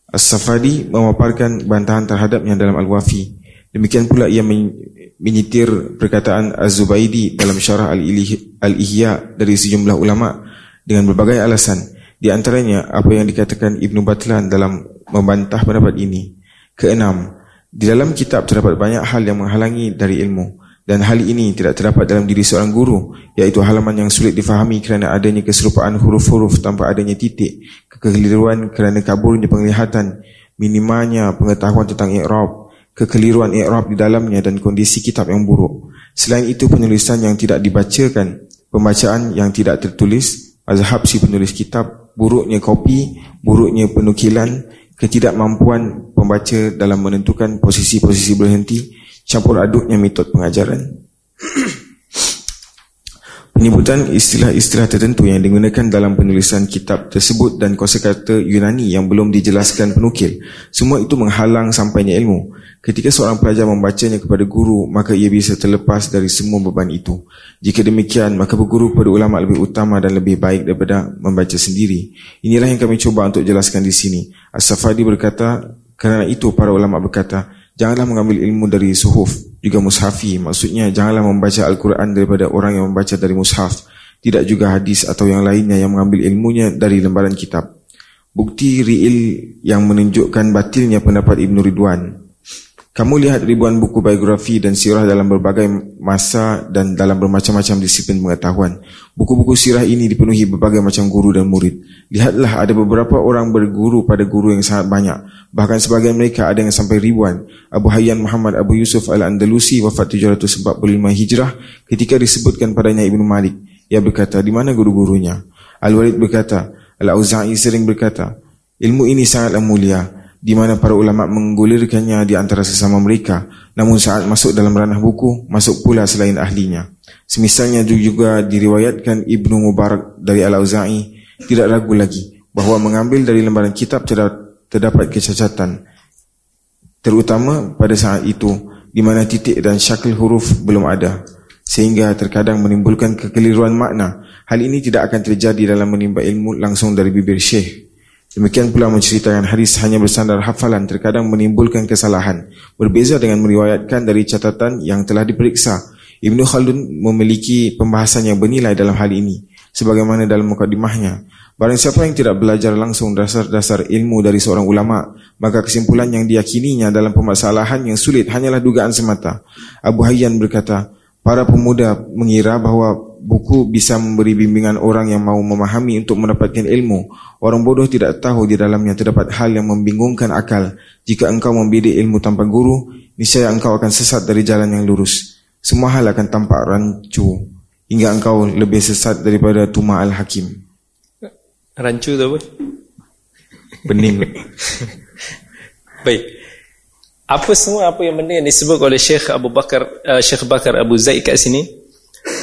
Speaker 2: As-Safadi memaparkan bantahan terhadapnya dalam Al-Wafi. Demikian pula ia menyitir perkataan Az-Zubaidi dalam syarah Al-Ihya dari sejumlah ulama dengan berbagai alasan di antaranya apa yang dikatakan Ibn Batlan dalam membantah pendapat ini keenam di dalam kitab terdapat banyak hal yang menghalangi dari ilmu dan hal ini tidak terdapat dalam diri seorang guru iaitu halaman yang sulit difahami kerana adanya keserupaan huruf-huruf tanpa adanya titik, kekeliruan kerana kaburnya penglihatan, minimanya pengetahuan tentang i'rab, kekeliruan i'rab di dalamnya dan kondisi kitab yang buruk. Selain itu penulisan yang tidak dibacakan, pembacaan yang tidak tertulis, azhab si penulis kitab, buruknya kopi, buruknya penukilan, ketidakmampuan pembaca dalam menentukan posisi-posisi berhenti, campur aduknya metod pengajaran. Penyebutan istilah-istilah tertentu yang digunakan dalam penulisan kitab tersebut dan kosakata Yunani yang belum dijelaskan penukil, semua itu menghalang sampainya ilmu. Ketika seorang pelajar membacanya kepada guru, maka ia bisa terlepas dari semua beban itu. Jika demikian, maka berguru kepada ulama lebih utama dan lebih baik daripada membaca sendiri. Inilah yang kami cuba untuk jelaskan di sini. As-Safadi berkata, kerana itu para ulama berkata, janganlah mengambil ilmu dari suhuf, juga mushafi. Maksudnya, janganlah membaca Al-Quran daripada orang yang membaca dari mushaf. Tidak juga hadis atau yang lainnya yang mengambil ilmunya dari lembaran kitab. Bukti riil yang menunjukkan batilnya pendapat Ibn Ridwan kamu lihat ribuan buku biografi dan sirah dalam berbagai masa dan dalam bermacam-macam disiplin pengetahuan. Buku-buku sirah ini dipenuhi berbagai macam guru dan murid. Lihatlah ada beberapa orang berguru pada guru yang sangat banyak. Bahkan sebagian mereka ada yang sampai ribuan. Abu Hayyan Muhammad Abu Yusuf Al-Andalusi wafat 745 Hijrah ketika disebutkan padanya Ibnu Malik. Ia berkata, di mana guru-gurunya? Al-Walid berkata, Al-Auza'i sering berkata, ilmu ini sangatlah mulia di mana para ulama menggulirkannya di antara sesama mereka namun saat masuk dalam ranah buku masuk pula selain ahlinya semisalnya juga diriwayatkan Ibnu Mubarak dari Al-Auza'i tidak ragu lagi bahawa mengambil dari lembaran kitab terdapat kecacatan terutama pada saat itu di mana titik dan syakil huruf belum ada sehingga terkadang menimbulkan kekeliruan makna hal ini tidak akan terjadi dalam menimba ilmu langsung dari bibir syekh Demikian pula menceritakan hadis hanya bersandar hafalan terkadang menimbulkan kesalahan. Berbeza dengan meriwayatkan dari catatan yang telah diperiksa. Ibn Khaldun memiliki pembahasan yang bernilai dalam hal ini. Sebagaimana dalam mukadimahnya. Barang siapa yang tidak belajar langsung dasar-dasar ilmu dari seorang ulama, maka kesimpulan yang diyakininya dalam permasalahan yang sulit hanyalah dugaan semata. Abu Hayyan berkata, para pemuda mengira bahawa buku bisa memberi bimbingan orang yang mau memahami untuk mendapatkan ilmu. Orang bodoh tidak tahu di dalamnya terdapat hal yang membingungkan akal. Jika engkau membidik ilmu tanpa guru, niscaya engkau akan sesat dari jalan yang lurus. Semua hal akan tampak rancu hingga engkau lebih sesat daripada Tuma Al-Hakim.
Speaker 1: Rancu tu apa?
Speaker 2: Bening. [LAUGHS]
Speaker 1: Baik. Apa semua apa yang benda yang disebut oleh Syekh Abu Bakar uh, Syekh Bakar Abu Zaid kat sini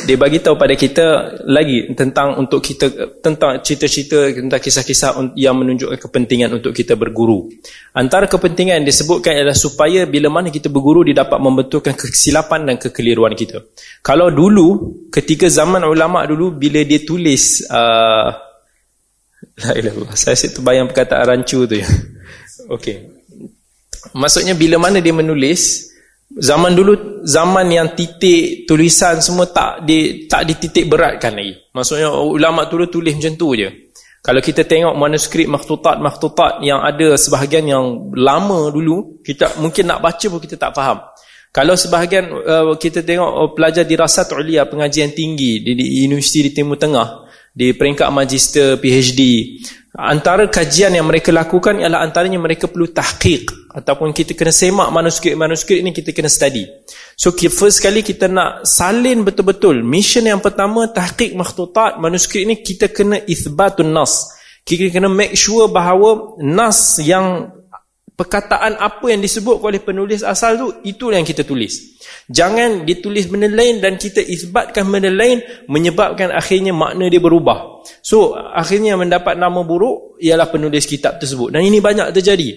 Speaker 1: dia bagi tahu pada kita lagi tentang untuk kita tentang cerita-cerita tentang kisah-kisah yang menunjukkan kepentingan untuk kita berguru. Antara kepentingan yang disebutkan adalah supaya bila mana kita berguru dia dapat membetulkan kesilapan dan kekeliruan kita. Kalau dulu ketika zaman ulama dulu bila dia tulis uh, la ilaha saya situ bayang perkataan rancu tu ya. Okey. Maksudnya bila mana dia menulis Zaman dulu zaman yang titik tulisan semua tak di tak dititik beratkan lagi. Maksudnya ulama dulu tulis macam tu je. Kalau kita tengok manuskrip makhtutat-makhtutat yang ada sebahagian yang lama dulu, kita mungkin nak baca pun kita tak faham. Kalau sebahagian uh, kita tengok uh, pelajar dirasat ulia pengajian tinggi di, di Universiti di Timur Tengah di peringkat magister PhD Antara kajian yang mereka lakukan ialah antaranya mereka perlu tahqiq ataupun kita kena semak manuskrip-manuskrip ini kita kena study. So first sekali kita nak salin betul-betul mission yang pertama tahqiq makhtutat manuskrip ini kita kena ithbatun nas. Kita kena make sure bahawa nas yang perkataan apa yang disebut oleh penulis asal tu itu yang kita tulis. Jangan ditulis benda lain dan kita isbatkan benda lain menyebabkan akhirnya makna dia berubah. So akhirnya mendapat nama buruk ialah penulis kitab tersebut. Dan ini banyak terjadi.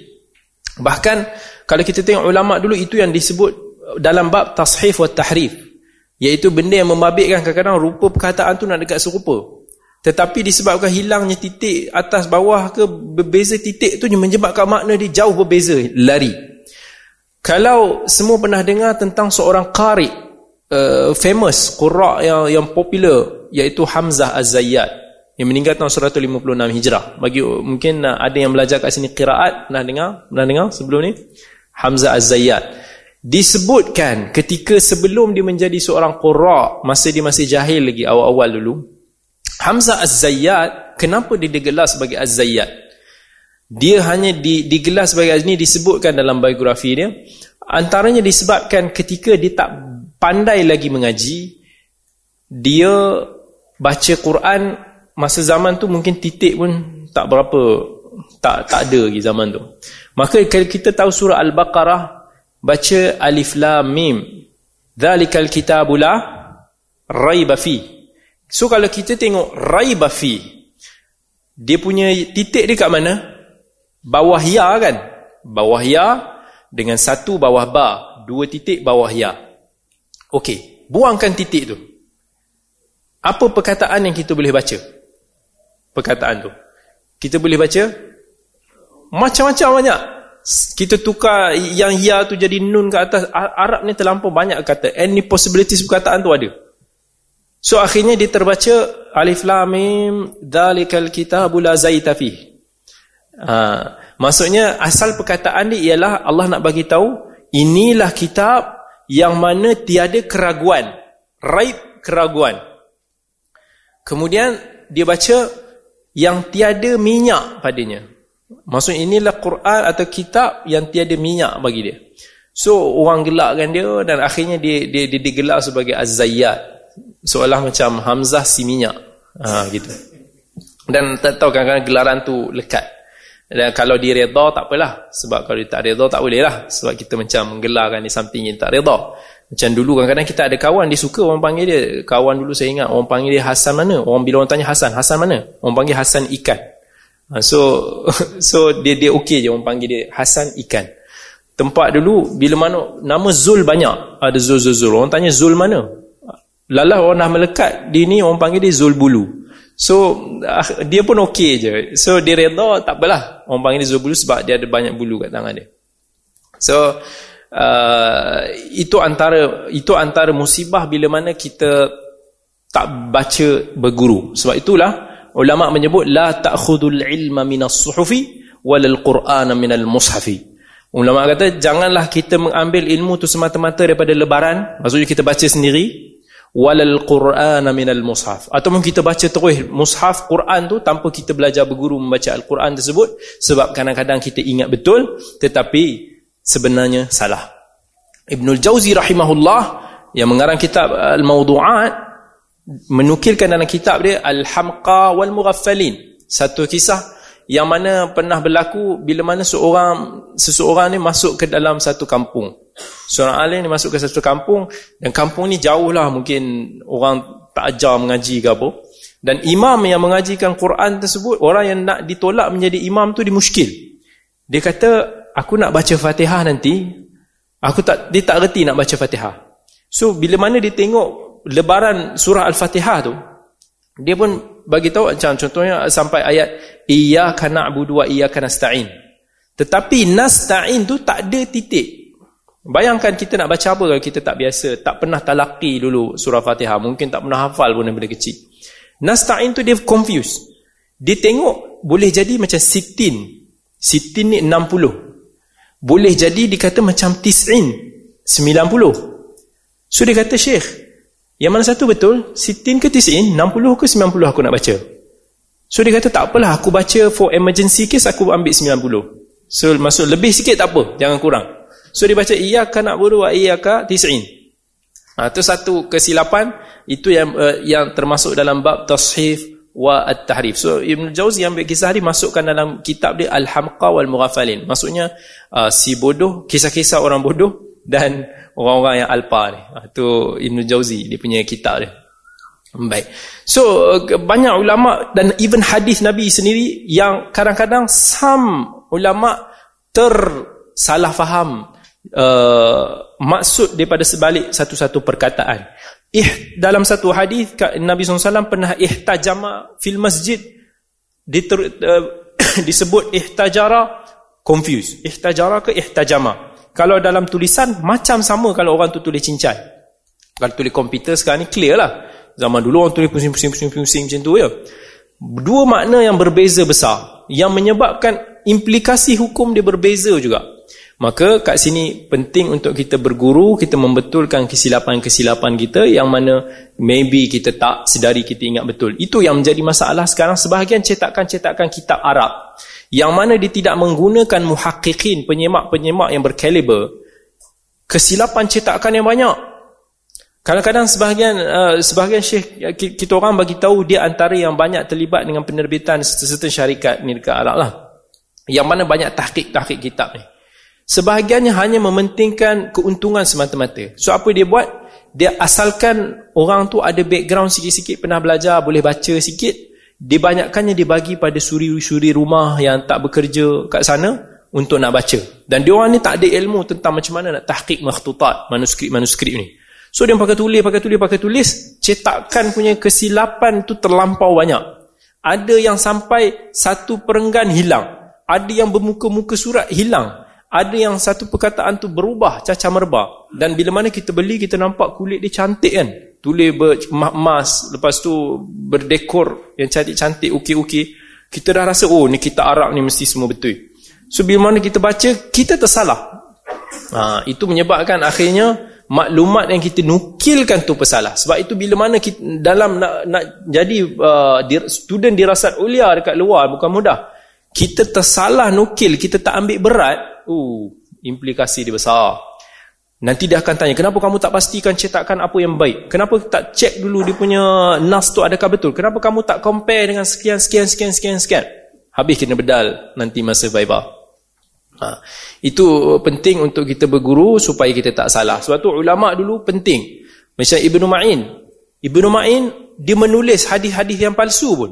Speaker 1: Bahkan kalau kita tengok ulama dulu itu yang disebut dalam bab tashif wa tahrif. Iaitu benda yang membabitkan kadang-kadang rupa perkataan tu nak dekat serupa. Tetapi disebabkan hilangnya titik atas bawah ke berbeza titik tu menyebabkan makna dia jauh berbeza, lari. Kalau semua pernah dengar tentang seorang qari uh, famous, qurra yang yang popular iaitu Hamzah Az-Zayyad yang meninggal tahun 156 Hijrah. Bagi mungkin uh, ada yang belajar kat sini qiraat, pernah dengar? Pernah dengar sebelum ni? Hamzah Az-Zayyad. Disebutkan ketika sebelum dia menjadi seorang qurra, masa dia masih jahil lagi awal-awal dulu, Hamzah Az-Zayyad kenapa dia digelar sebagai Az-Zayyad? Dia hanya di, digelar sebagai ini disebutkan dalam biografi dia. Antaranya disebabkan ketika dia tak pandai lagi mengaji dia baca Quran masa zaman tu mungkin titik pun tak berapa tak tak ada lagi zaman tu. Maka kalau kita tahu surah Al-Baqarah baca Alif Lam Mim Dhalikal kitabula raiba fi So kalau kita tengok raiba fi dia punya titik dia kat mana? Bawah ya kan? Bawah ya dengan satu bawah ba, dua titik bawah ya. Okey, buangkan titik tu. Apa perkataan yang kita boleh baca? Perkataan tu. Kita boleh baca macam-macam banyak. Kita tukar yang ya tu jadi nun ke atas. Arab ni terlampau banyak kata. Any possibilities perkataan tu ada. So akhirnya dia terbaca alif lam mim dzalikal kitabul la zaita. Ha, maksudnya asal perkataan dia ialah Allah nak bagi tahu inilah kitab yang mana tiada keraguan, raib keraguan. Kemudian dia baca yang tiada minyak padanya. Maksud inilah Quran atau kitab yang tiada minyak bagi dia. So orang gelakkan dia dan akhirnya dia dia, dia digelar sebagai az-zayyat seolah macam Hamzah si minyak. Ha, gitu. dan tak tahu kadang-kadang gelaran tu lekat. Dan kalau dia reda tak apalah. Sebab kalau dia tak reda tak boleh lah. Sebab kita macam menggelarkan di samping yang tak reda. Macam dulu kadang-kadang kita ada kawan dia suka orang panggil dia. Kawan dulu saya ingat orang panggil dia Hasan mana? Orang bila orang tanya Hasan Hasan mana? Orang panggil Hasan ikan. Ha, so [LAUGHS] so dia dia okey je orang panggil dia Hasan ikan. Tempat dulu bila mana nama Zul banyak. Ada Zul Zul Zul. Orang tanya Zul mana Lalah orang dah melekat. Dia ni orang panggil dia Zulbulu. So ah, Dia pun okey je. So dia reda tak apalah. Orang panggil dia Zulbulu Sebab dia ada banyak bulu kat tangan dia. So uh, Itu antara Itu antara musibah Bila mana kita Tak baca berguru. Sebab itulah Ulama' menyebut La ta'khudul ilma minas suhufi Walal qur'ana minal mushafi. Ulama' kata Janganlah kita mengambil ilmu tu semata-mata Daripada lebaran. Maksudnya kita baca sendiri walal qur'ana minal mushaf. Ataupun kita baca terus mushaf Quran tu tanpa kita belajar berguru membaca al-Quran tersebut sebab kadang-kadang kita ingat betul tetapi sebenarnya salah. Ibnul Jauzi rahimahullah yang mengarang kitab al-mawdu'at menukilkan dalam kitab dia al-hamqa wal mughaffalin. Satu kisah yang mana pernah berlaku bila mana seorang seseorang ni masuk ke dalam satu kampung. Seorang alim ni masuk ke satu kampung dan kampung ni jauh lah mungkin orang tak ajar mengaji ke apa. Dan imam yang mengajikan Quran tersebut, orang yang nak ditolak menjadi imam tu dimuskil. Dia kata, aku nak baca Fatihah nanti, aku tak dia tak reti nak baca Fatihah. So bila mana dia tengok lebaran surah Al-Fatihah tu, dia pun bagi tahu macam contohnya sampai ayat iyyaka na'budu wa iyyaka nasta'in. Tetapi nasta'in tu tak ada titik. Bayangkan kita nak baca apa kalau kita tak biasa, tak pernah talaqi dulu surah Fatihah, mungkin tak pernah hafal pun daripada kecil. Nasta'in tu dia confuse. Dia tengok boleh jadi macam sitin. Sitin ni 60. Boleh jadi dikata macam tis'in. 90. So dia kata, Syekh, yang mana satu betul? Sitin ke tisin? 60 ke 90 aku nak baca? So dia kata tak apalah aku baca for emergency case aku ambil 90. So masuk lebih sikit tak apa, jangan kurang. So dia baca iyyaka na'budu wa iyyaka tisin. Ha tu satu kesilapan itu yang uh, yang termasuk dalam bab tashif wa at-tahrif. So Ibn Jauzi ambil kisah ni masukkan dalam kitab dia Al-Hamqa wal Mughafalin. Maksudnya uh, si bodoh, kisah-kisah orang bodoh dan orang-orang yang alpa ni. Uh, tu Ibn Jauzi dia punya kitab dia. Baik. So banyak ulama dan even hadis Nabi sendiri yang kadang-kadang some ulama tersalah faham uh, maksud daripada sebalik satu-satu perkataan. Ih, dalam satu hadis Nabi SAW pernah ihtajama fil masjid diter, uh, [COUGHS] disebut ihtajara confuse. Ihtajara ke ihtajama. Kalau dalam tulisan macam sama kalau orang tu tulis cincai. Kalau tulis komputer sekarang ni clear lah. Zaman dulu orang tulis pusing-pusing-pusing macam tu ya. Dua makna yang berbeza besar yang menyebabkan implikasi hukum dia berbeza juga. Maka kat sini penting untuk kita berguru, kita membetulkan kesilapan-kesilapan kita yang mana maybe kita tak sedari kita ingat betul. Itu yang menjadi masalah sekarang sebahagian cetakan-cetakan kitab Arab yang mana dia tidak menggunakan muhakkikin, penyemak-penyemak yang berkaliber. Kesilapan cetakan yang banyak. Kadang-kadang sebahagian uh, sebahagian syekh kita orang bagi tahu dia antara yang banyak terlibat dengan penerbitan serta syarikat ni dekat Arab lah. Yang mana banyak tahqiq-tahqiq kitab ni. Sebahagiannya hanya mementingkan keuntungan semata-mata. So apa dia buat? Dia asalkan orang tu ada background sikit-sikit pernah belajar, boleh baca sikit. Dia banyakkannya dia bagi pada suri-suri rumah yang tak bekerja kat sana untuk nak baca. Dan dia orang ni tak ada ilmu tentang macam mana nak tahqiq makhtutat, manuskrip-manuskrip ni. So dia pakai tulis, pakai tulis, pakai tulis, cetakan punya kesilapan tu terlampau banyak. Ada yang sampai satu perenggan hilang. Ada yang bermuka-muka surat hilang ada yang satu perkataan tu berubah caca merba. Dan bila mana kita beli kita nampak kulit dia cantik kan? Tulis emas lepas tu berdekor yang cantik-cantik ukir-ukir kita dah rasa oh ni kita Arab ni mesti semua betul. So bila mana kita baca kita tersalah. Ha, itu menyebabkan akhirnya maklumat yang kita nukilkan tu pesalah sebab itu bila mana kita dalam nak, nak jadi uh, student dirasat ulia dekat luar bukan mudah kita tersalah nukil kita tak ambil berat Uh, implikasi dia besar. Nanti dia akan tanya, kenapa kamu tak pastikan cetakan apa yang baik? Kenapa tak cek dulu dia punya nas tu adakah betul? Kenapa kamu tak compare dengan sekian, sekian, sekian, sekian, sekian? Habis kena bedal nanti masa Viva. Ha. Itu penting untuk kita berguru supaya kita tak salah. Sebab tu ulama' dulu penting. Macam Ibn Ma'in. Ibn Ma'in, dia menulis hadis-hadis yang palsu pun.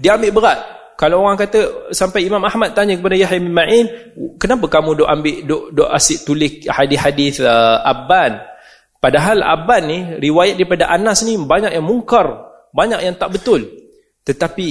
Speaker 1: Dia ambil berat. Kalau orang kata sampai Imam Ahmad tanya kepada Yahya bin Ma'in, kenapa kamu dok ambil dok dok asyik tulis hadis-hadis uh, Abban? Padahal Abban ni riwayat daripada Anas ni banyak yang mungkar, banyak yang tak betul. Tetapi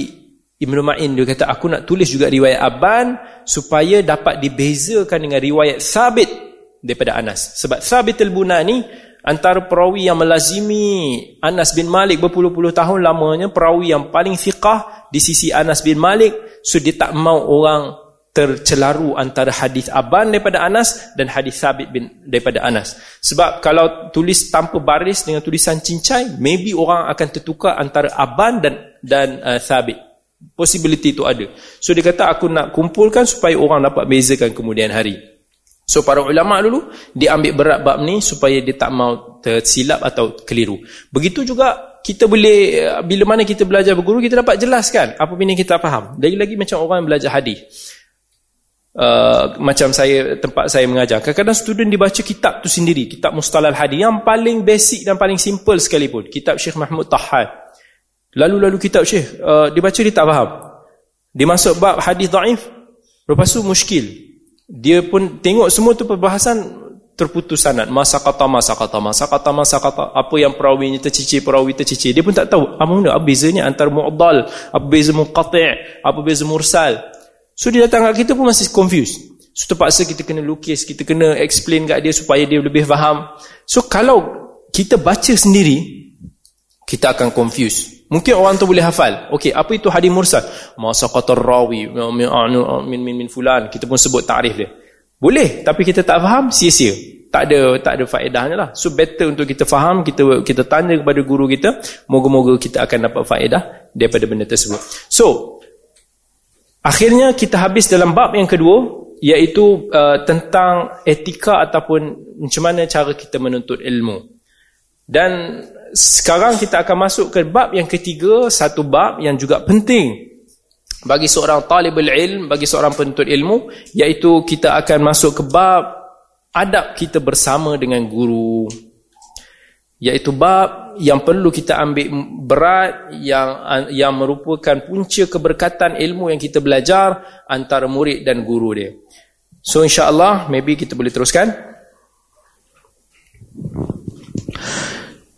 Speaker 1: Ibn Ma'in dia kata aku nak tulis juga riwayat Abban supaya dapat dibezakan dengan riwayat Sabit daripada Anas. Sebab Sabit al-Bunani antara perawi yang melazimi Anas bin Malik berpuluh-puluh tahun lamanya perawi yang paling fiqah di sisi Anas bin Malik so dia tak mau orang tercelaru antara hadis Aban daripada Anas dan hadis Sabit bin daripada Anas. Sebab kalau tulis tanpa baris dengan tulisan cincai maybe orang akan tertukar antara Aban dan dan uh, Sabit possibility itu ada. So dia kata aku nak kumpulkan supaya orang dapat bezakan kemudian hari So para ulama dulu dia ambil berat bab ni supaya dia tak mau tersilap atau keliru. Begitu juga kita boleh bila mana kita belajar berguru kita dapat jelaskan apa benda kita faham. Lagi-lagi macam orang yang belajar hadis. Uh, macam saya tempat saya mengajar. Kadang-kadang student dibaca kitab tu sendiri, kitab Mustalal Hadis yang paling basic dan paling simple sekalipun, kitab Syekh Mahmud Tahad. Lalu-lalu kitab Syekh uh, dibaca dia tak faham. Dia masuk bab hadis dhaif, lepas tu muskil dia pun tengok semua tu perbahasan terputus sanad. Masa kata masa kata masa kata masa kata. Apa yang perawinya tercicir perawi tercicir. Dia pun tak tahu apa benda. Apa bezanya antara mu'dal apa beza muqati' apa beza mursal. So dia datang kat kita pun masih confused. So terpaksa kita kena lukis kita kena explain kat dia supaya dia lebih faham. So kalau kita baca sendiri kita akan confused Mungkin orang tu boleh hafal. Okey, apa itu hadis mursal? Masa qatar rawi min min min fulan, kita pun sebut takrif dia. Boleh, tapi kita tak faham, sia-sia. Tak ada tak ada faedahnya lah. So better untuk kita faham, kita kita tanya kepada guru kita, moga-moga kita akan dapat faedah daripada benda tersebut. So akhirnya kita habis dalam bab yang kedua iaitu uh, tentang etika ataupun macam mana cara kita menuntut ilmu. Dan sekarang kita akan masuk ke bab yang ketiga, satu bab yang juga penting bagi seorang talibul ilm, bagi seorang penuntut ilmu, iaitu kita akan masuk ke bab adab kita bersama dengan guru. Iaitu bab yang perlu kita ambil berat yang yang merupakan punca keberkatan ilmu yang kita belajar antara murid dan guru dia. So insya-Allah maybe kita boleh teruskan.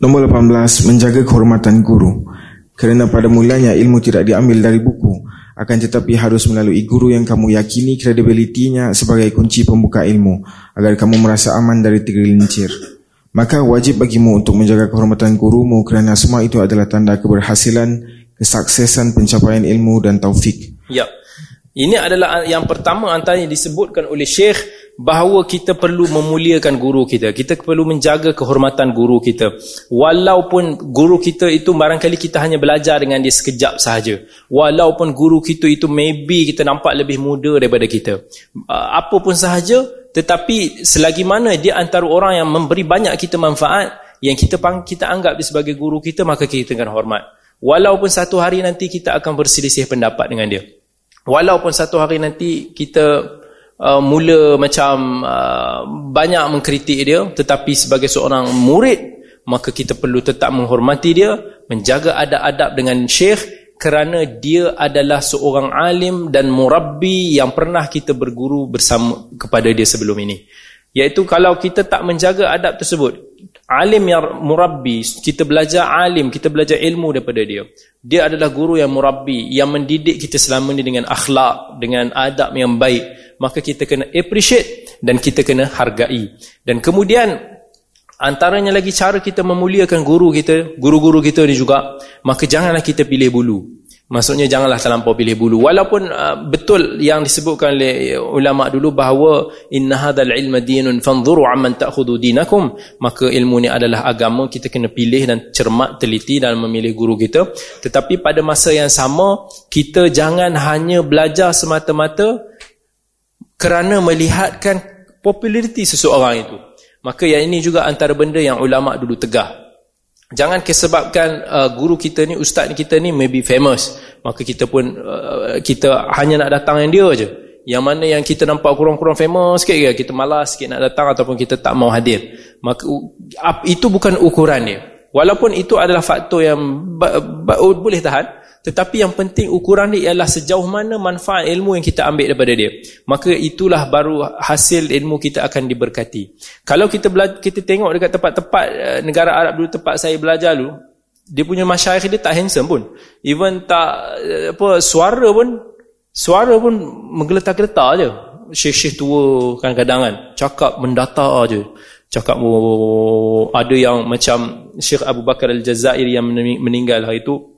Speaker 2: Nombor 18 menjaga kehormatan guru. Kerana pada mulanya ilmu tidak diambil dari buku, akan tetapi harus melalui guru yang kamu yakini kredibilitinya sebagai kunci pembuka ilmu agar kamu merasa aman dari tergelincir. Maka wajib bagimu untuk menjaga kehormatan gurumu kerana semua itu adalah tanda keberhasilan, kesuksesan pencapaian ilmu dan taufik.
Speaker 1: Ya. Ini adalah yang pertama antara yang disebutkan oleh Syekh bahawa kita perlu memuliakan guru kita. Kita perlu menjaga kehormatan guru kita. Walaupun guru kita itu barangkali kita hanya belajar dengan dia sekejap sahaja. Walaupun guru kita itu maybe kita nampak lebih muda daripada kita. Uh, apa pun sahaja, tetapi selagi mana dia antara orang yang memberi banyak kita manfaat, yang kita kita anggap dia sebagai guru kita, maka kita akan hormat. Walaupun satu hari nanti kita akan berselisih pendapat dengan dia. Walaupun satu hari nanti kita uh, mula macam uh, banyak mengkritik dia tetapi sebagai seorang murid maka kita perlu tetap menghormati dia, menjaga adab-adab dengan syekh kerana dia adalah seorang alim dan murabbi yang pernah kita berguru bersama kepada dia sebelum ini. Iaitu kalau kita tak menjaga adab tersebut, alim yang murabbi, kita belajar alim, kita belajar ilmu daripada dia. Dia adalah guru yang murabbi, yang mendidik kita selama ini dengan akhlak, dengan adab yang baik. Maka kita kena appreciate dan kita kena hargai. Dan kemudian, antaranya lagi cara kita memuliakan guru kita, guru-guru kita ni juga, maka janganlah kita pilih bulu. Maksudnya janganlah terlampau pilih bulu. Walaupun uh, betul yang disebutkan oleh ulama dulu bahawa inna hadzal ilma dinun fanzuru amman ta'khudhu dinakum, maka ilmu ni adalah agama, kita kena pilih dan cermat teliti dalam memilih guru kita. Tetapi pada masa yang sama, kita jangan hanya belajar semata-mata kerana melihatkan populariti seseorang itu. Maka yang ini juga antara benda yang ulama dulu tegah. Jangan kesebabkan uh, guru kita ni, ustaz kita ni maybe famous. Maka kita pun, uh, kita hanya nak datang yang dia je. Yang mana yang kita nampak kurang-kurang famous sikit ke, kita malas sikit nak datang ataupun kita tak mau hadir. Maka uh, itu bukan ukuran dia. Walaupun itu adalah faktor yang boleh tahan. Tetapi yang penting ukuran dia ialah sejauh mana manfaat ilmu yang kita ambil daripada dia. Maka itulah baru hasil ilmu kita akan diberkati. Kalau kita kita tengok dekat tempat-tempat uh, negara Arab dulu tempat saya belajar dulu, dia punya masyarakat dia tak handsome pun. Even tak uh, apa suara pun suara pun menggeletar-geletar aje. Syekh-syekh tua kadang-kadang kan cakap mendata aje. Cakap oh, ada yang macam Syekh Abu Bakar Al-Jazairi yang meninggal hari itu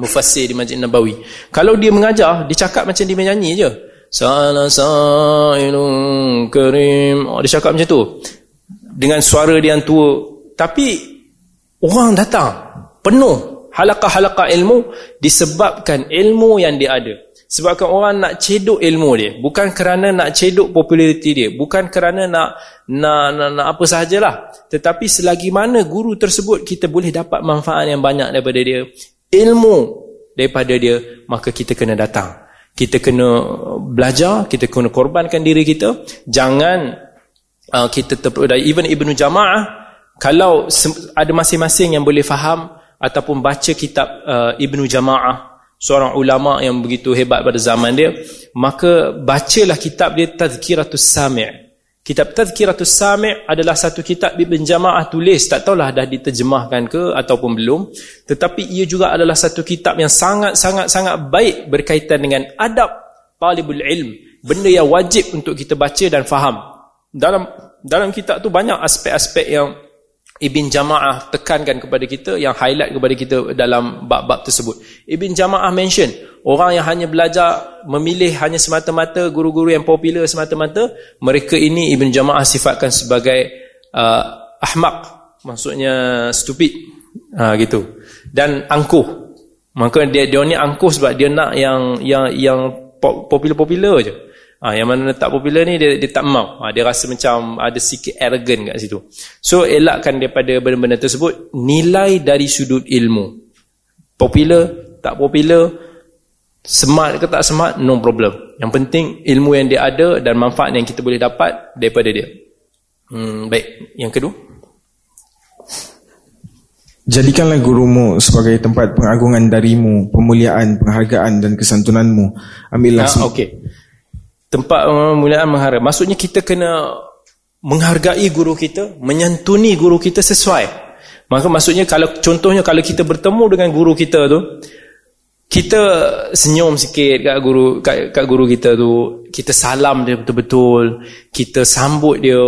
Speaker 1: mufassir di Masjid Nabawi. Kalau dia mengajar, dia cakap macam dia menyanyi je. Salah sa'ilun karim. Oh, dia cakap macam tu. Dengan suara dia yang tua. Tapi, orang datang. Penuh. Halakah-halakah ilmu disebabkan ilmu yang dia ada. Sebabkan orang nak cedok ilmu dia. Bukan kerana nak cedok populariti dia. Bukan kerana nak nak, nak, nak apa sahajalah. Tetapi selagi mana guru tersebut kita boleh dapat manfaat yang banyak daripada dia ilmu daripada dia maka kita kena datang. Kita kena belajar kita kena korbankan diri kita. Jangan uh, kita terpedaya even Ibnu Jamaah kalau ada masing-masing yang boleh faham ataupun baca kitab uh, Ibnu Jamaah seorang ulama yang begitu hebat pada zaman dia maka bacalah kitab dia Tazkiratus Sami' Kitab Tazkiratus Sami' adalah satu kitab Ibn Jama'ah tulis. Tak tahulah dah diterjemahkan ke ataupun belum. Tetapi ia juga adalah satu kitab yang sangat-sangat-sangat baik berkaitan dengan adab talibul ilm. Benda yang wajib untuk kita baca dan faham. Dalam dalam kitab tu banyak aspek-aspek yang Ibn Jama'ah tekankan kepada kita, yang highlight kepada kita dalam bab-bab tersebut. Ibn Jama'ah mention, orang yang hanya belajar, memilih hanya semata-mata guru-guru yang popular semata-mata, mereka ini Ibn Jama'ah sifatkan sebagai uh, ahmak, maksudnya stupid, ha, gitu. Dan angkuh. Maka dia dia ni angkuh sebab dia nak yang yang yang popular-popular je. Ha, yang mana tak popular ni dia, dia tak mau. Ha, dia rasa macam ada sikit arrogant kat situ. So elakkan daripada benda-benda tersebut nilai dari sudut ilmu. Popular, tak popular, smart ke tak smart, no problem. Yang penting ilmu yang dia ada dan manfaat yang kita boleh dapat daripada dia. Hmm, baik, yang kedua.
Speaker 2: Jadikanlah gurumu sebagai tempat pengagungan darimu, pemuliaan, penghargaan dan kesantunanmu. Ambillah
Speaker 1: ha, okey tempat pemuliaan menghargai. Maksudnya kita kena menghargai guru kita, menyantuni guru kita sesuai. Maka maksudnya kalau contohnya kalau kita bertemu dengan guru kita tu, kita senyum sikit kat guru kat, kat guru kita tu, kita salam dia betul-betul, kita sambut dia.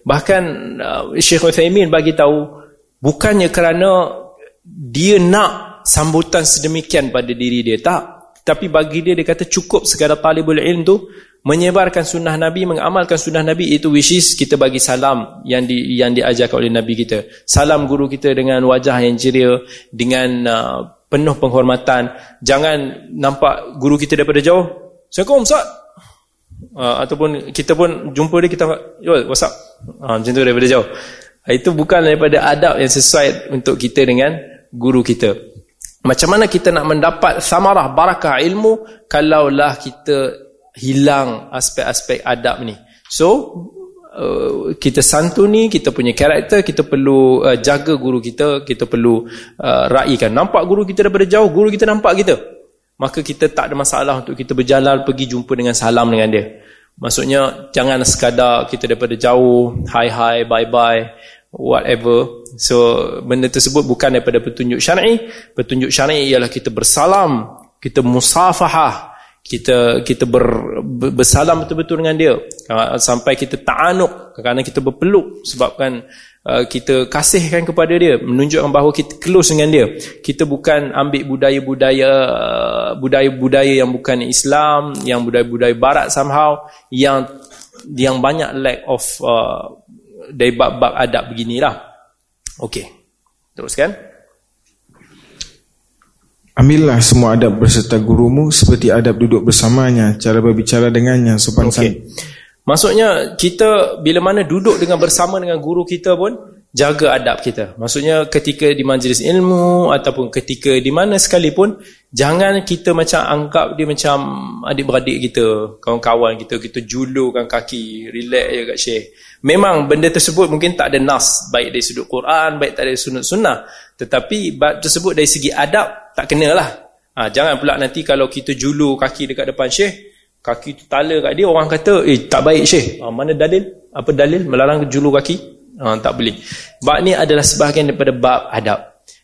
Speaker 1: Bahkan uh, Syekh Uthaymin bagi tahu bukannya kerana dia nak sambutan sedemikian pada diri dia tak tapi bagi dia dia kata cukup sekadar talibul ilm tu menyebarkan sunnah Nabi, mengamalkan sunnah Nabi itu which is kita bagi salam yang di, yang diajarkan oleh Nabi kita. Salam guru kita dengan wajah yang ceria, dengan uh, penuh penghormatan. Jangan nampak guru kita daripada jauh. Assalamualaikum Ustaz. Uh, ataupun kita pun jumpa dia kita yo what's up. Uh, macam tu daripada jauh. Uh, itu bukan daripada adab yang sesuai untuk kita dengan guru kita. Macam mana kita nak mendapat samarah barakah ilmu kalaulah kita hilang aspek-aspek adab ni. So, uh, kita santuni, kita punya karakter, kita perlu uh, jaga guru kita, kita perlu uh, raikan. Nampak guru kita daripada jauh, guru kita nampak kita. Maka kita tak ada masalah untuk kita berjalan pergi jumpa dengan salam dengan dia. Maksudnya, jangan sekadar kita daripada jauh, hi-hi, bye-bye, whatever. So, benda tersebut bukan daripada petunjuk syar'i. Petunjuk syar'i ialah kita bersalam, kita musafahah, kita kita ber, bersalam betul-betul dengan dia. Sampai kita ta'anuk kerana kita berpeluk sebabkan uh, kita kasihkan kepada dia menunjukkan bahawa kita close dengan dia. Kita bukan ambil budaya-budaya uh, budaya-budaya yang bukan Islam yang budaya-budaya barat somehow yang yang banyak lack of uh, dari bab-bab adab beginilah. Okey. Teruskan
Speaker 2: Ambillah semua adab berserta gurumu seperti adab duduk bersamanya, cara berbicara dengannya, sopan okay.
Speaker 1: Maksudnya kita bila mana duduk dengan bersama dengan guru kita pun jaga adab kita. Maksudnya ketika di majlis ilmu ataupun ketika di mana sekalipun jangan kita macam anggap dia macam adik-beradik kita, kawan-kawan kita, kita julurkan kaki, relax je kat syekh. Memang benda tersebut mungkin tak ada nas baik dari sudut Quran, baik tak ada sudut sunnah. Tetapi bab tersebut dari segi adab tak kenalah. Ha, jangan pula nanti kalau kita julu kaki dekat depan syekh, kaki tu tala kat dia, orang kata, eh tak baik syekh. Ha, mana dalil? Apa dalil? Melarang julu kaki? Ha, tak boleh. Bab ni adalah sebahagian daripada bab adab.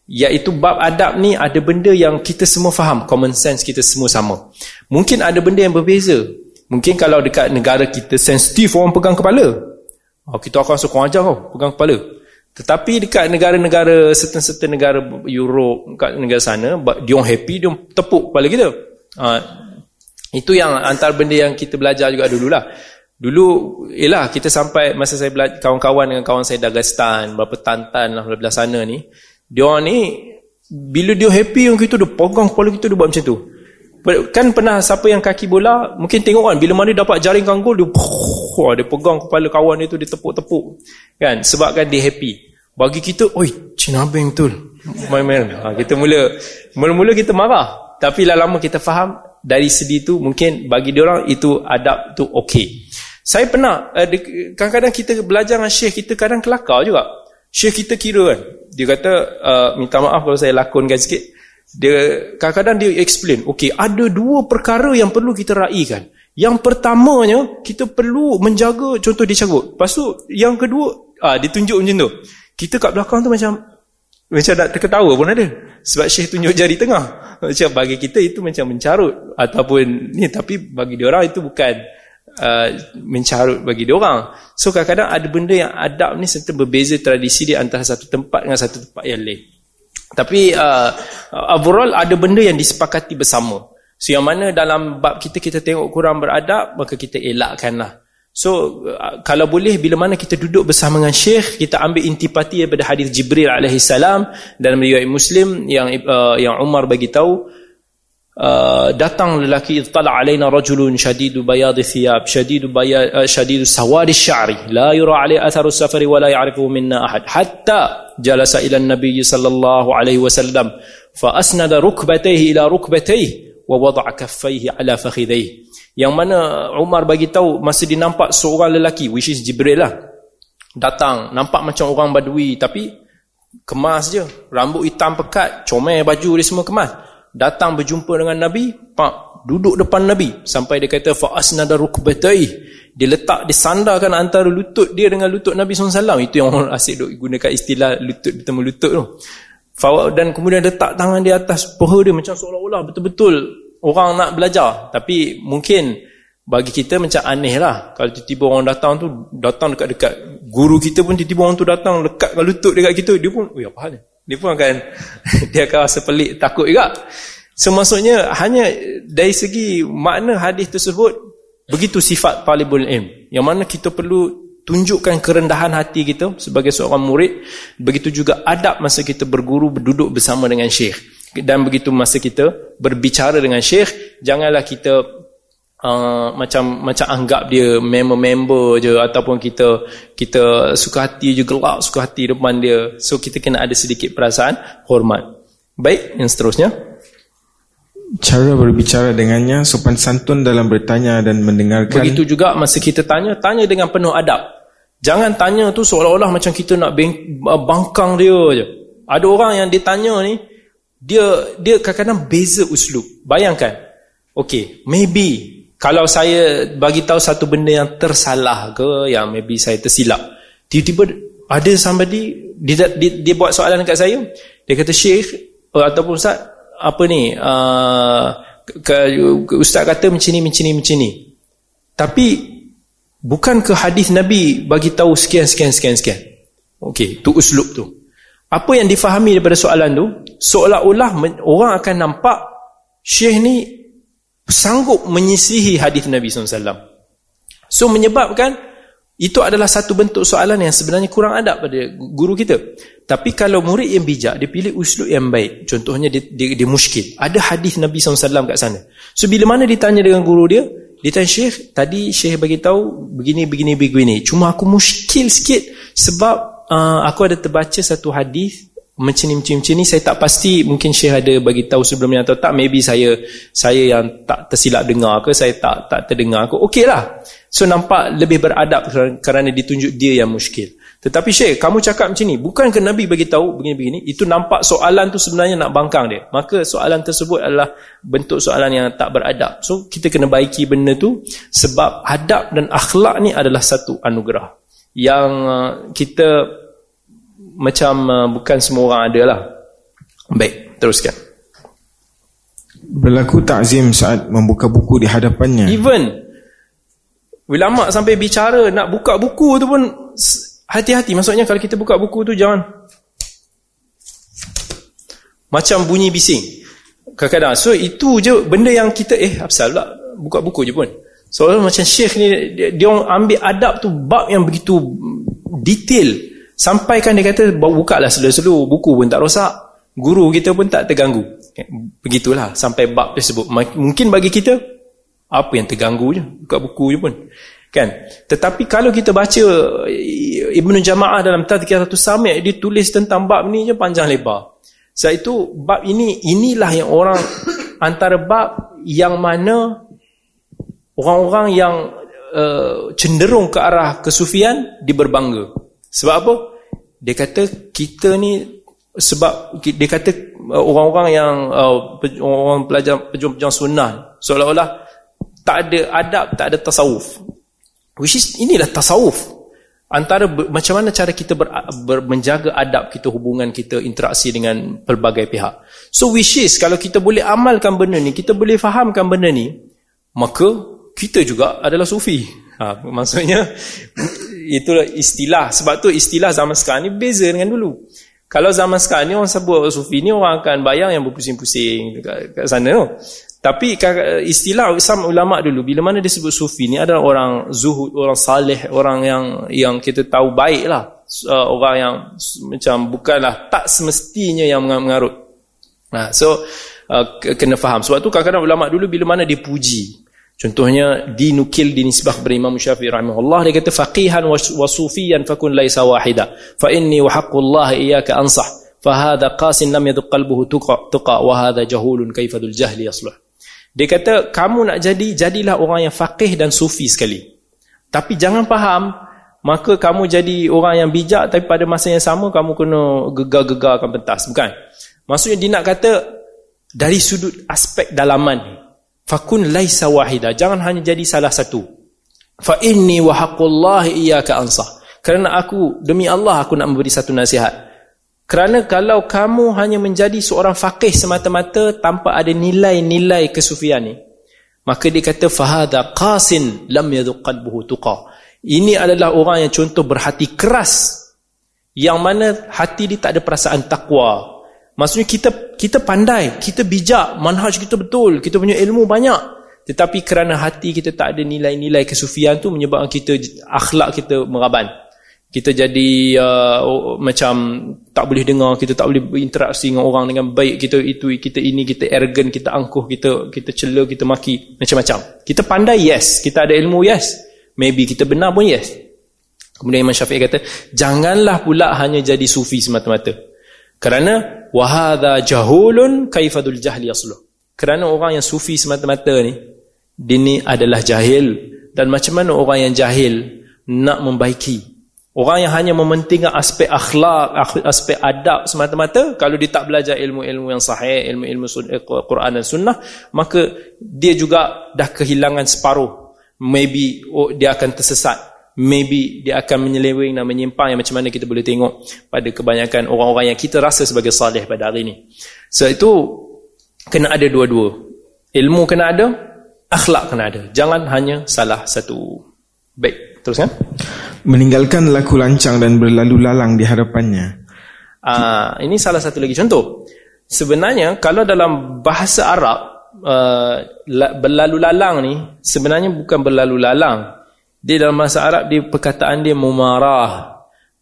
Speaker 1: Iaitu bab adab ni ada benda yang kita semua faham. Common sense kita semua sama. Mungkin ada benda yang berbeza. Mungkin kalau dekat negara kita sensitif orang pegang kepala. Ha, kita akan suka ajar kau pegang kepala. Tetapi dekat negara-negara certain-certain negara Europe, dekat negara sana, dia orang happy, dia orang tepuk kepala kita. Ha, itu yang antara benda yang kita belajar juga dululah. Dulu, ialah kita sampai masa saya belajar kawan-kawan dengan kawan saya Dagestan, berapa tantan lah belah sana ni. Dia orang ni, bila dia happy kita, dia pegang kepala kita, dia buat macam tu. Kan pernah siapa yang kaki bola, mungkin tengok kan, bila mana dia dapat jaringkan gol, dia, [LAUGHS] dia pegang kepala kawan dia tu, dia tepuk-tepuk. Kan, sebabkan dia happy. Bagi kita, oi, Cina Abeng betul. Main-main. Ha, kita mula, mula-mula kita marah. Tapi lama-lama kita faham, dari segi tu mungkin bagi dia orang itu adab tu okey. Saya pernah, eh, kadang-kadang kita belajar dengan syekh kita kadang kelakar juga. Syekh kita kira kan. Dia kata, uh, minta maaf kalau saya lakonkan sikit. Dia kadang-kadang dia explain, okey, ada dua perkara yang perlu kita raikan. Yang pertamanya, kita perlu menjaga, contoh dia cabut. Lepas tu, yang kedua, ah, ditunjuk macam tu. Kita kat belakang tu macam macam nak terketawa pun ada. Sebab Syekh tunjuk jari tengah. Macam bagi kita itu macam mencarut ataupun ni tapi bagi dia orang itu bukan uh, mencarut bagi dia orang. So kadang-kadang ada benda yang adab ni serta berbeza tradisi di antara satu tempat dengan satu tempat yang lain. Tapi uh, overall ada benda yang disepakati bersama. So yang mana dalam bab kita kita tengok kurang beradab maka kita elakkanlah. So uh, kalau boleh bila mana kita duduk bersama dengan syekh kita ambil intipati daripada hadis Jibril alaihi salam dalam riwayat Muslim yang uh, yang Umar bagi tahu uh, datang lelaki tala alaina rajulun shadidu bayad thiyab shadidu bayad uh, shadidu sawad syari. La yura alai atharu safari wa la ya'rifu minna ahad. Hatta jalasa ila nabi sallallahu alaihi wasallam fa asnada rukbatayhi ila rukbatayhi wa wada'a kaffayhi ala fakhidayhi. Yang mana Umar bagi tahu masa dia nampak seorang lelaki which is Jibril lah. Datang nampak macam orang badui tapi kemas je. Rambut hitam pekat comel baju dia semua kemas datang berjumpa dengan Nabi pak duduk depan Nabi. Sampai dia kata fa asnada rukbatai dia letak dia sandarkan antara lutut dia dengan lutut Nabi SAW itu yang orang asyik duk gunakan istilah lutut bertemu lutut tu. Dan kemudian letak tangan di atas peha dia macam seolah-olah betul-betul orang nak belajar. Tapi mungkin bagi kita macam aneh lah. Kalau tiba-tiba orang datang tu datang dekat-dekat guru kita pun tiba-tiba orang tu datang lekatkan lutut dekat kita dia pun oh apa hal dia pun akan [LAUGHS] dia akan rasa pelik takut juga. So maksudnya hanya dari segi makna hadis tersebut begitu sifat talibul ilm. Yang mana kita perlu tunjukkan kerendahan hati kita sebagai seorang murid begitu juga adab masa kita berguru berduduk bersama dengan syekh. Dan begitu masa kita berbicara dengan syekh janganlah kita uh, macam macam anggap dia member-member je ataupun kita kita suka hati je gelak suka hati depan dia. So kita kena ada sedikit perasaan hormat. Baik yang seterusnya.
Speaker 2: Cara berbicara dengannya sopan santun dalam bertanya dan mendengarkan.
Speaker 1: Begitu juga masa kita tanya tanya dengan penuh adab. Jangan tanya tu seolah-olah macam kita nak bangkang dia je. Ada orang yang ditanya ni dia dia kadang-kadang beza uslub. Bayangkan okay maybe kalau saya bagi tahu satu benda yang tersalah ke yang maybe saya tersilap tiba-tiba ada somebody dia, dia, dia buat soalan dekat saya dia kata syekh uh, ataupun ustaz apa ni uh, ke, ustaz kata macam ni macam ni macam ni. Tapi bukan ke hadis nabi bagi tahu sekian sekian sekian sekian. Okey tu uslub tu. Apa yang difahami daripada soalan tu? Seolah-olah orang akan nampak syekh ni sanggup menyisihi hadis Nabi SAW so menyebabkan itu adalah satu bentuk soalan yang sebenarnya kurang adab pada guru kita. Tapi kalau murid yang bijak dia pilih uslub yang baik. Contohnya dia, dia, dia muskil. Ada hadis Nabi SAW kat sana. So bila mana ditanya dengan guru dia dia tanya syekh tadi syekh bagi tahu begini begini begini. Cuma aku muskil sikit sebab uh, aku ada terbaca satu hadis macam ni macam ni saya tak pasti. Mungkin Syekh ada bagi tahu sebelumnya atau tak. Maybe saya saya yang tak tersilap dengar ke saya tak tak terdengar ke. Okeylah so nampak lebih beradab kerana ditunjuk dia yang muskil. Tetapi Syekh kamu cakap macam ni bukan ke Nabi bagi tahu begini-begini itu nampak soalan tu sebenarnya nak bangkang dia. Maka soalan tersebut adalah bentuk soalan yang tak beradab. So kita kena baiki benda tu sebab adab dan akhlak ni adalah satu anugerah. Yang uh, kita macam uh, bukan semua orang ada lah. Baik teruskan.
Speaker 2: Berlaku takzim saat membuka buku di hadapannya.
Speaker 1: Even ulama sampai bicara nak buka buku tu pun hati-hati. Maksudnya kalau kita buka buku tu jangan. Macam bunyi bising. Kadang-kadang. So itu je benda yang kita eh apasal pula buka buku je pun. Soalnya macam syekh ni dia, dia ambil adab tu bab yang begitu detail sampai kan dia kata buka lah selu-selu buku pun tak rosak guru kita pun tak terganggu. Begitulah sampai bab tersebut. Mungkin bagi kita apa yang terganggu je buka buku je pun. Kan? Tetapi kalau kita baca Ibnu Jamaah dalam Tadhkiratus Sami' dia tulis tentang bab ni je panjang lebar. Sebab itu bab ini inilah yang orang [COUGHS] antara bab yang mana orang-orang yang uh, cenderung ke arah kesufian dia berbangga sebab apa? Dia kata kita ni sebab dia kata uh, orang-orang yang uh, orang pelajar pejuang-pejuang sunnah seolah-olah tak ada adab tak ada tasawuf. Which is inilah tasawuf. Antara macam mana cara kita ber, ber, menjaga adab kita hubungan kita interaksi dengan pelbagai pihak. So which is kalau kita boleh amalkan benda ni kita boleh fahamkan benda ni maka kita juga adalah sufi. Ha, maksudnya itulah istilah. Sebab tu istilah zaman sekarang ni beza dengan dulu. Kalau zaman sekarang ni orang sebut sufi ni orang akan bayang yang berpusing-pusing dekat, dekat sana tu. Tapi istilah sama ulama dulu bila mana disebut sufi ni adalah orang zuhud, orang saleh, orang yang yang kita tahu baiklah. Uh, orang yang macam bukanlah tak semestinya yang mengarut. Nah, so uh, kena faham sebab tu kadang-kadang ulama dulu bila mana dipuji contohnya dinukil di nisbah kepada Imam Syafi'i rahimahullah dia kata faqihan wa sufiyan fakun laisa wahida. Fa inni wa haqqullah iyyaka ansah. Fa hadha qasin lam yadq qalbuhu tuqa tuqa wa hadha jahulun kaifadul jahli yasluh. Dia kata kamu nak jadi jadilah orang yang faqih dan sufi sekali. Tapi jangan faham maka kamu jadi orang yang bijak tapi pada masa yang sama kamu kena gegar-gegarkan pentas. Bukan. Maksudnya dia nak kata dari sudut aspek dalaman fakun laisa wahida. Jangan hanya jadi salah satu. Fa inni wa haqqullahi iyyaka ansah. Kerana aku demi Allah aku nak memberi satu nasihat. Kerana kalau kamu hanya menjadi seorang faqih semata-mata tanpa ada nilai-nilai kesufian ni maka dia kata fahada qasin lam yadhuq qalbuhu tuqa. Ini adalah orang yang contoh berhati keras yang mana hati dia tak ada perasaan takwa Maksudnya kita kita pandai, kita bijak, manhaj kita betul, kita punya ilmu banyak. Tetapi kerana hati kita tak ada nilai-nilai kesufian tu menyebabkan kita akhlak kita meraban. Kita jadi uh, macam tak boleh dengar, kita tak boleh berinteraksi dengan orang dengan baik. Kita itu kita ini kita arrogant, kita angkuh, kita kita cela, kita maki macam-macam. Kita pandai yes, kita ada ilmu yes. Maybe kita benar pun yes. Kemudian Imam Syafi'i kata, janganlah pula hanya jadi sufi semata-mata. Kerana wahada jahulun kaifadul jahli asluh. Kerana orang yang sufi semata-mata ni dia ni adalah jahil dan macam mana orang yang jahil nak membaiki Orang yang hanya mementingkan aspek akhlak, aspek adab semata-mata, kalau dia tak belajar ilmu-ilmu yang sahih, ilmu-ilmu eh, Quran dan sunnah, maka dia juga dah kehilangan separuh. Maybe oh, dia akan tersesat maybe dia akan menyeleweng dan menyimpang yang macam mana kita boleh tengok pada kebanyakan orang-orang yang kita rasa sebagai salih pada hari ini. So itu kena ada dua-dua. Ilmu kena ada, akhlak kena ada. Jangan hanya salah satu. Baik, teruskan.
Speaker 2: Meninggalkan laku lancang dan berlalu lalang di hadapannya.
Speaker 1: Uh, ini salah satu lagi contoh. Sebenarnya kalau dalam bahasa Arab uh, berlalu lalang ni sebenarnya bukan berlalu lalang dia dalam bahasa Arab dia perkataan dia mumarah.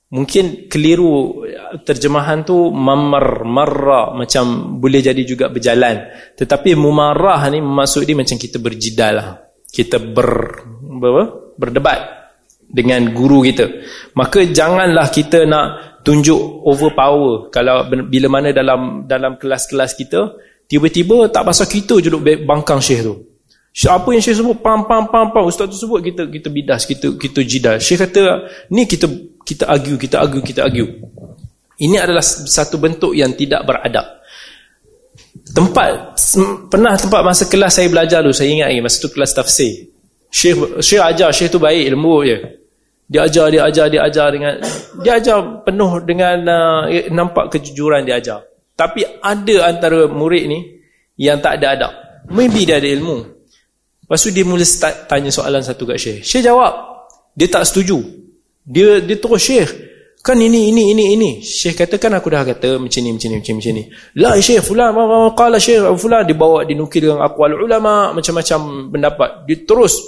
Speaker 1: Mungkin keliru terjemahan tu mamar marra macam boleh jadi juga berjalan. Tetapi mumarah ni maksud dia macam kita berjidal lah. Kita ber ber berdebat dengan guru kita. Maka janganlah kita nak tunjuk overpower kalau bila mana dalam dalam kelas-kelas kita tiba-tiba tak pasal kita je duduk bangkang syekh tu. Apa yang Syekh sebut pam pam pam pam ustaz tu sebut kita kita bidas kita kita jidal. Syekh kata ni kita kita argue kita argue kita argue. Ini adalah satu bentuk yang tidak beradab. Tempat pernah tempat masa kelas saya belajar dulu saya ingat lagi masa tu kelas tafsir. Syekh Syekh ajar Syekh tu baik ilmu je. Dia ajar dia ajar dia ajar dengan dia ajar penuh dengan uh, nampak kejujuran dia ajar. Tapi ada antara murid ni yang tak ada adab. Maybe dia ada ilmu, Lepas tu dia mula start tanya soalan satu kat Syekh. Syekh jawab. Dia tak setuju. Dia dia terus Syekh. Kan ini, ini, ini, ini. Syekh kata kan aku dah kata macam ni, macam ni, macam ni. La Syekh, fulan, qala Syekh, fulan. Dia bawa, dinukil dengan akwal ulama, macam-macam pendapat. Dia terus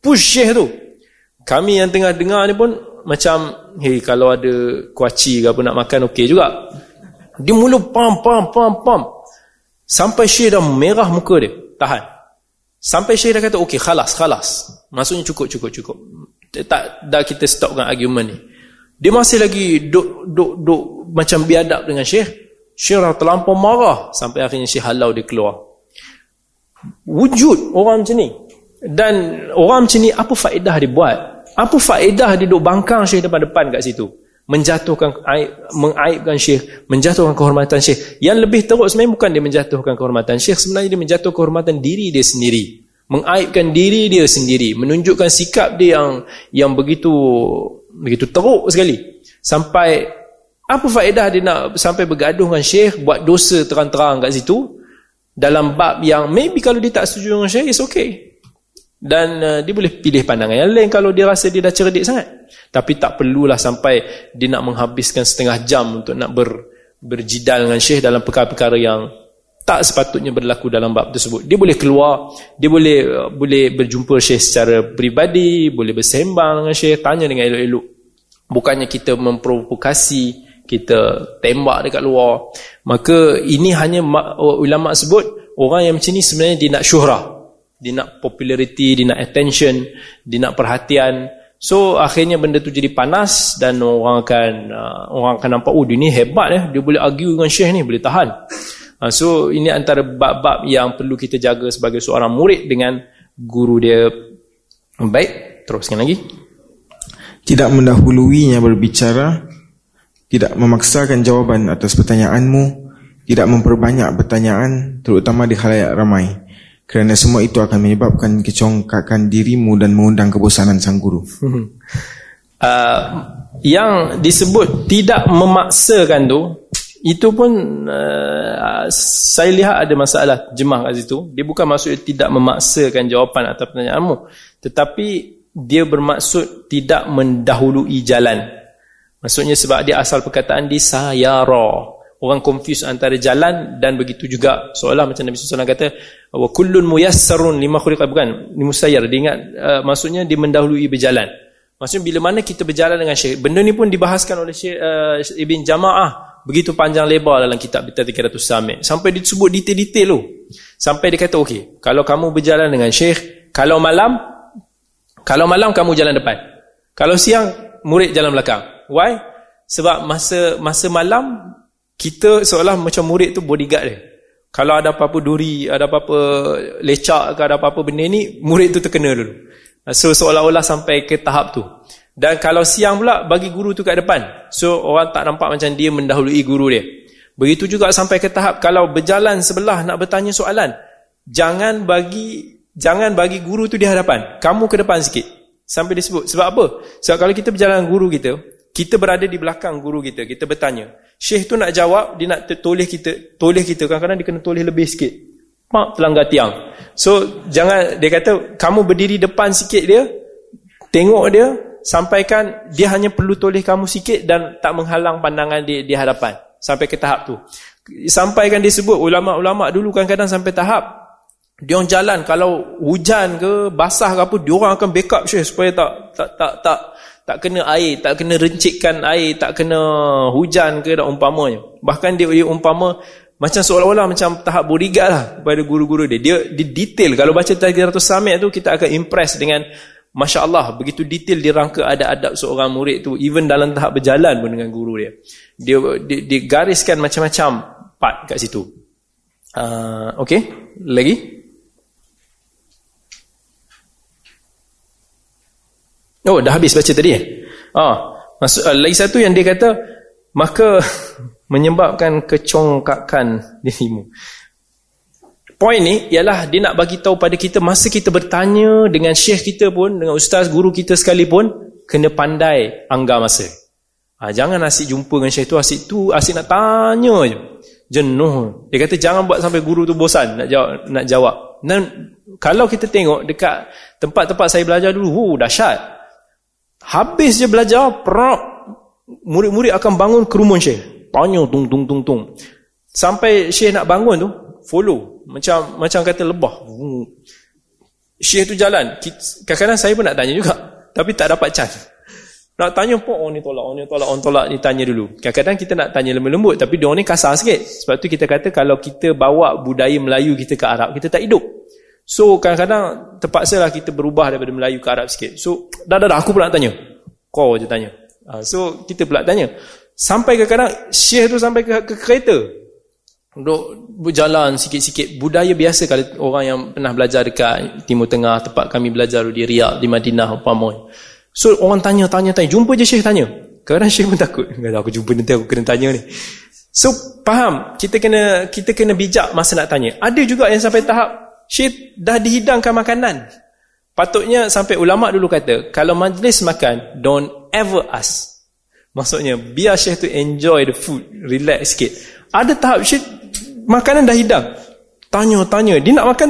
Speaker 1: push Syekh tu. Kami yang tengah dengar ni pun macam, hey kalau ada kuaci ke apa nak makan, okey juga. Dia mula pam, pam, pam, pam. Sampai Syekh dah merah muka dia. Tahan. Sampai Syekh dah kata, okey, khalas, khalas. Maksudnya cukup, cukup, cukup. Tak, dah kita stopkan argument ni. Dia masih lagi duk, duk, duk macam biadab dengan Syekh. Syekh dah terlampau marah. Sampai akhirnya Syekh halau dia keluar. Wujud orang macam ni. Dan orang macam ni, apa faedah dia buat? Apa faedah dia duk bangkang Syekh depan-depan kat situ? Menjatuhkan aib, mengaibkan syekh, menjatuhkan kehormatan syekh. Yang lebih teruk sebenarnya bukan dia menjatuhkan kehormatan syekh, sebenarnya dia menjatuhkan kehormatan diri dia sendiri. Mengaibkan diri dia sendiri, menunjukkan sikap dia yang yang begitu begitu teruk sekali. Sampai apa faedah dia nak sampai bergaduh dengan syekh, buat dosa terang-terang kat situ dalam bab yang maybe kalau dia tak setuju dengan syekh, it's okay dan uh, dia boleh pilih pandangan yang lain kalau dia rasa dia dah cerdik sangat. Tapi tak perlulah sampai dia nak menghabiskan setengah jam untuk nak ber, berjidal dengan syekh dalam perkara-perkara yang tak sepatutnya berlaku dalam bab tersebut. Dia boleh keluar dia boleh uh, boleh berjumpa syekh secara peribadi boleh bersembang dengan syekh tanya dengan elok-elok. Bukannya kita memprovokasi kita tembak dekat luar. Maka ini hanya ulama sebut orang yang macam ni sebenarnya dia nak syuhrah dia nak populariti dia nak attention dia nak perhatian. So akhirnya benda tu jadi panas dan orang akan uh, orang akan nampak oh dia ni hebat eh. Dia boleh argue dengan syekh ni boleh tahan. [LAUGHS] Uh, so ini antara bab-bab yang perlu kita jaga sebagai seorang murid dengan guru dia. Baik teruskan lagi.
Speaker 2: Tidak mendahuluinya berbicara tidak memaksakan jawapan atas pertanyaanmu, tidak memperbanyak pertanyaan terutama di khalayak ramai. Kerana semua itu akan menyebabkan kecongkakan dirimu dan mengundang kebosanan sang guru.
Speaker 1: uh, yang disebut tidak memaksakan tu, itu pun uh, saya lihat ada masalah jemaah kat situ. Dia bukan maksud tidak memaksakan jawapan atas pertanyaanmu. Tetapi dia bermaksud tidak mendahului jalan. Maksudnya sebab dia asal perkataan di sayara. Orang confuse antara jalan dan begitu juga seolah macam Nabi SAW kata wa kullun muyassarun lima khuliqa bukan ni musayyar dia ingat uh, maksudnya dia mendahului berjalan. Maksudnya bila mana kita berjalan dengan syekh benda ni pun dibahaskan oleh syekh uh, Ibn Jamaah begitu panjang lebar dalam kitab Bita 300 Samit sampai disebut detail-detail tu. Sampai dia kata okey kalau kamu berjalan dengan syekh kalau malam kalau malam kamu jalan depan. Kalau siang murid jalan belakang. Why? Sebab masa masa malam kita seolah macam murid tu bodyguard dia. Kalau ada apa-apa duri, ada apa-apa lecak ke ada apa-apa benda ni, murid tu terkena dulu. So seolah-olah sampai ke tahap tu. Dan kalau siang pula bagi guru tu kat depan. So orang tak nampak macam dia mendahului guru dia. Begitu juga sampai ke tahap kalau berjalan sebelah nak bertanya soalan, jangan bagi jangan bagi guru tu di hadapan. Kamu ke depan sikit. Sampai disebut. Sebab apa? Sebab kalau kita berjalan guru kita, kita berada di belakang guru kita, kita bertanya. Syekh tu nak jawab, dia nak tulis kita, tulis kita kadang-kadang dia kena tulis lebih sikit. Mak terlanggar tiang. So jangan dia kata kamu berdiri depan sikit dia, tengok dia, sampaikan dia hanya perlu tulis kamu sikit dan tak menghalang pandangan dia di hadapan sampai ke tahap tu. Sampaikan disebut ulama-ulama dulu kadang-kadang sampai tahap dia jalan kalau hujan ke basah ke apa dia orang akan backup syekh supaya tak tak tak tak tak kena air, tak kena rencikkan air, tak kena hujan ke tak umpamanya. Bahkan dia, dia umpama macam seolah-olah macam tahap bodyguard lah kepada guru-guru dia. Dia di detail. Kalau baca 300 samit tu kita akan impress dengan Masya Allah, begitu detail dia rangka ada adab seorang murid tu even dalam tahap berjalan pun dengan guru dia. Dia, dia, dia gariskan macam-macam part kat situ. Uh, okay, lagi? Oh, dah habis baca tadi eh? Ah, maksud, uh, lagi satu yang dia kata, maka [LAUGHS] menyebabkan kecongkakan dirimu. Poin ni ialah dia nak bagi tahu pada kita masa kita bertanya dengan syekh kita pun, dengan ustaz guru kita sekalipun, kena pandai anggar masa. Ha, jangan asyik jumpa dengan syekh tu, asyik tu, asyik nak tanya je. Jenuh. Dia kata jangan buat sampai guru tu bosan nak jawab. Nak jawab. Dan kalau kita tengok dekat tempat-tempat saya belajar dulu, oh, dahsyat. Habis je belajar, perak, murid-murid akan bangun kerumun syekh. Tanya tung tung tung tung. Sampai syekh nak bangun tu, follow. Macam macam kata lebah. Syekh tu jalan. Kadang-kadang saya pun nak tanya juga. Tapi tak dapat chance. Nak tanya pun, oh ni tolak, oh ni tolak, oh tolak, ni tanya dulu. Kadang-kadang kita nak tanya lembut-lembut. Tapi dia ni kasar sikit. Sebab tu kita kata kalau kita bawa budaya Melayu kita ke Arab, kita tak hidup. So kadang-kadang terpaksa lah kita berubah daripada Melayu ke Arab sikit. So dah dah dah aku pula nak tanya. Kau je tanya. Ha, so kita pula tanya. Sampai kadang-kadang syekh tu sampai ke, ke kereta. Duk berjalan sikit-sikit. Budaya biasa kalau orang yang pernah belajar dekat Timur Tengah. Tempat kami belajar di Riyadh, di Madinah, Upamoy. So orang tanya, tanya, tanya. Jumpa je syekh tanya. Kadang-kadang syekh pun takut. Kata aku jumpa nanti aku kena tanya ni. So faham. Kita kena kita kena bijak masa nak tanya. Ada juga yang sampai tahap Syed dah dihidangkan makanan. Patutnya sampai ulama dulu kata, kalau majlis makan, don't ever ask. Maksudnya, biar Syekh tu enjoy the food, relax sikit. Ada tahap Syekh, makanan dah hidang. Tanya-tanya, dia nak makan,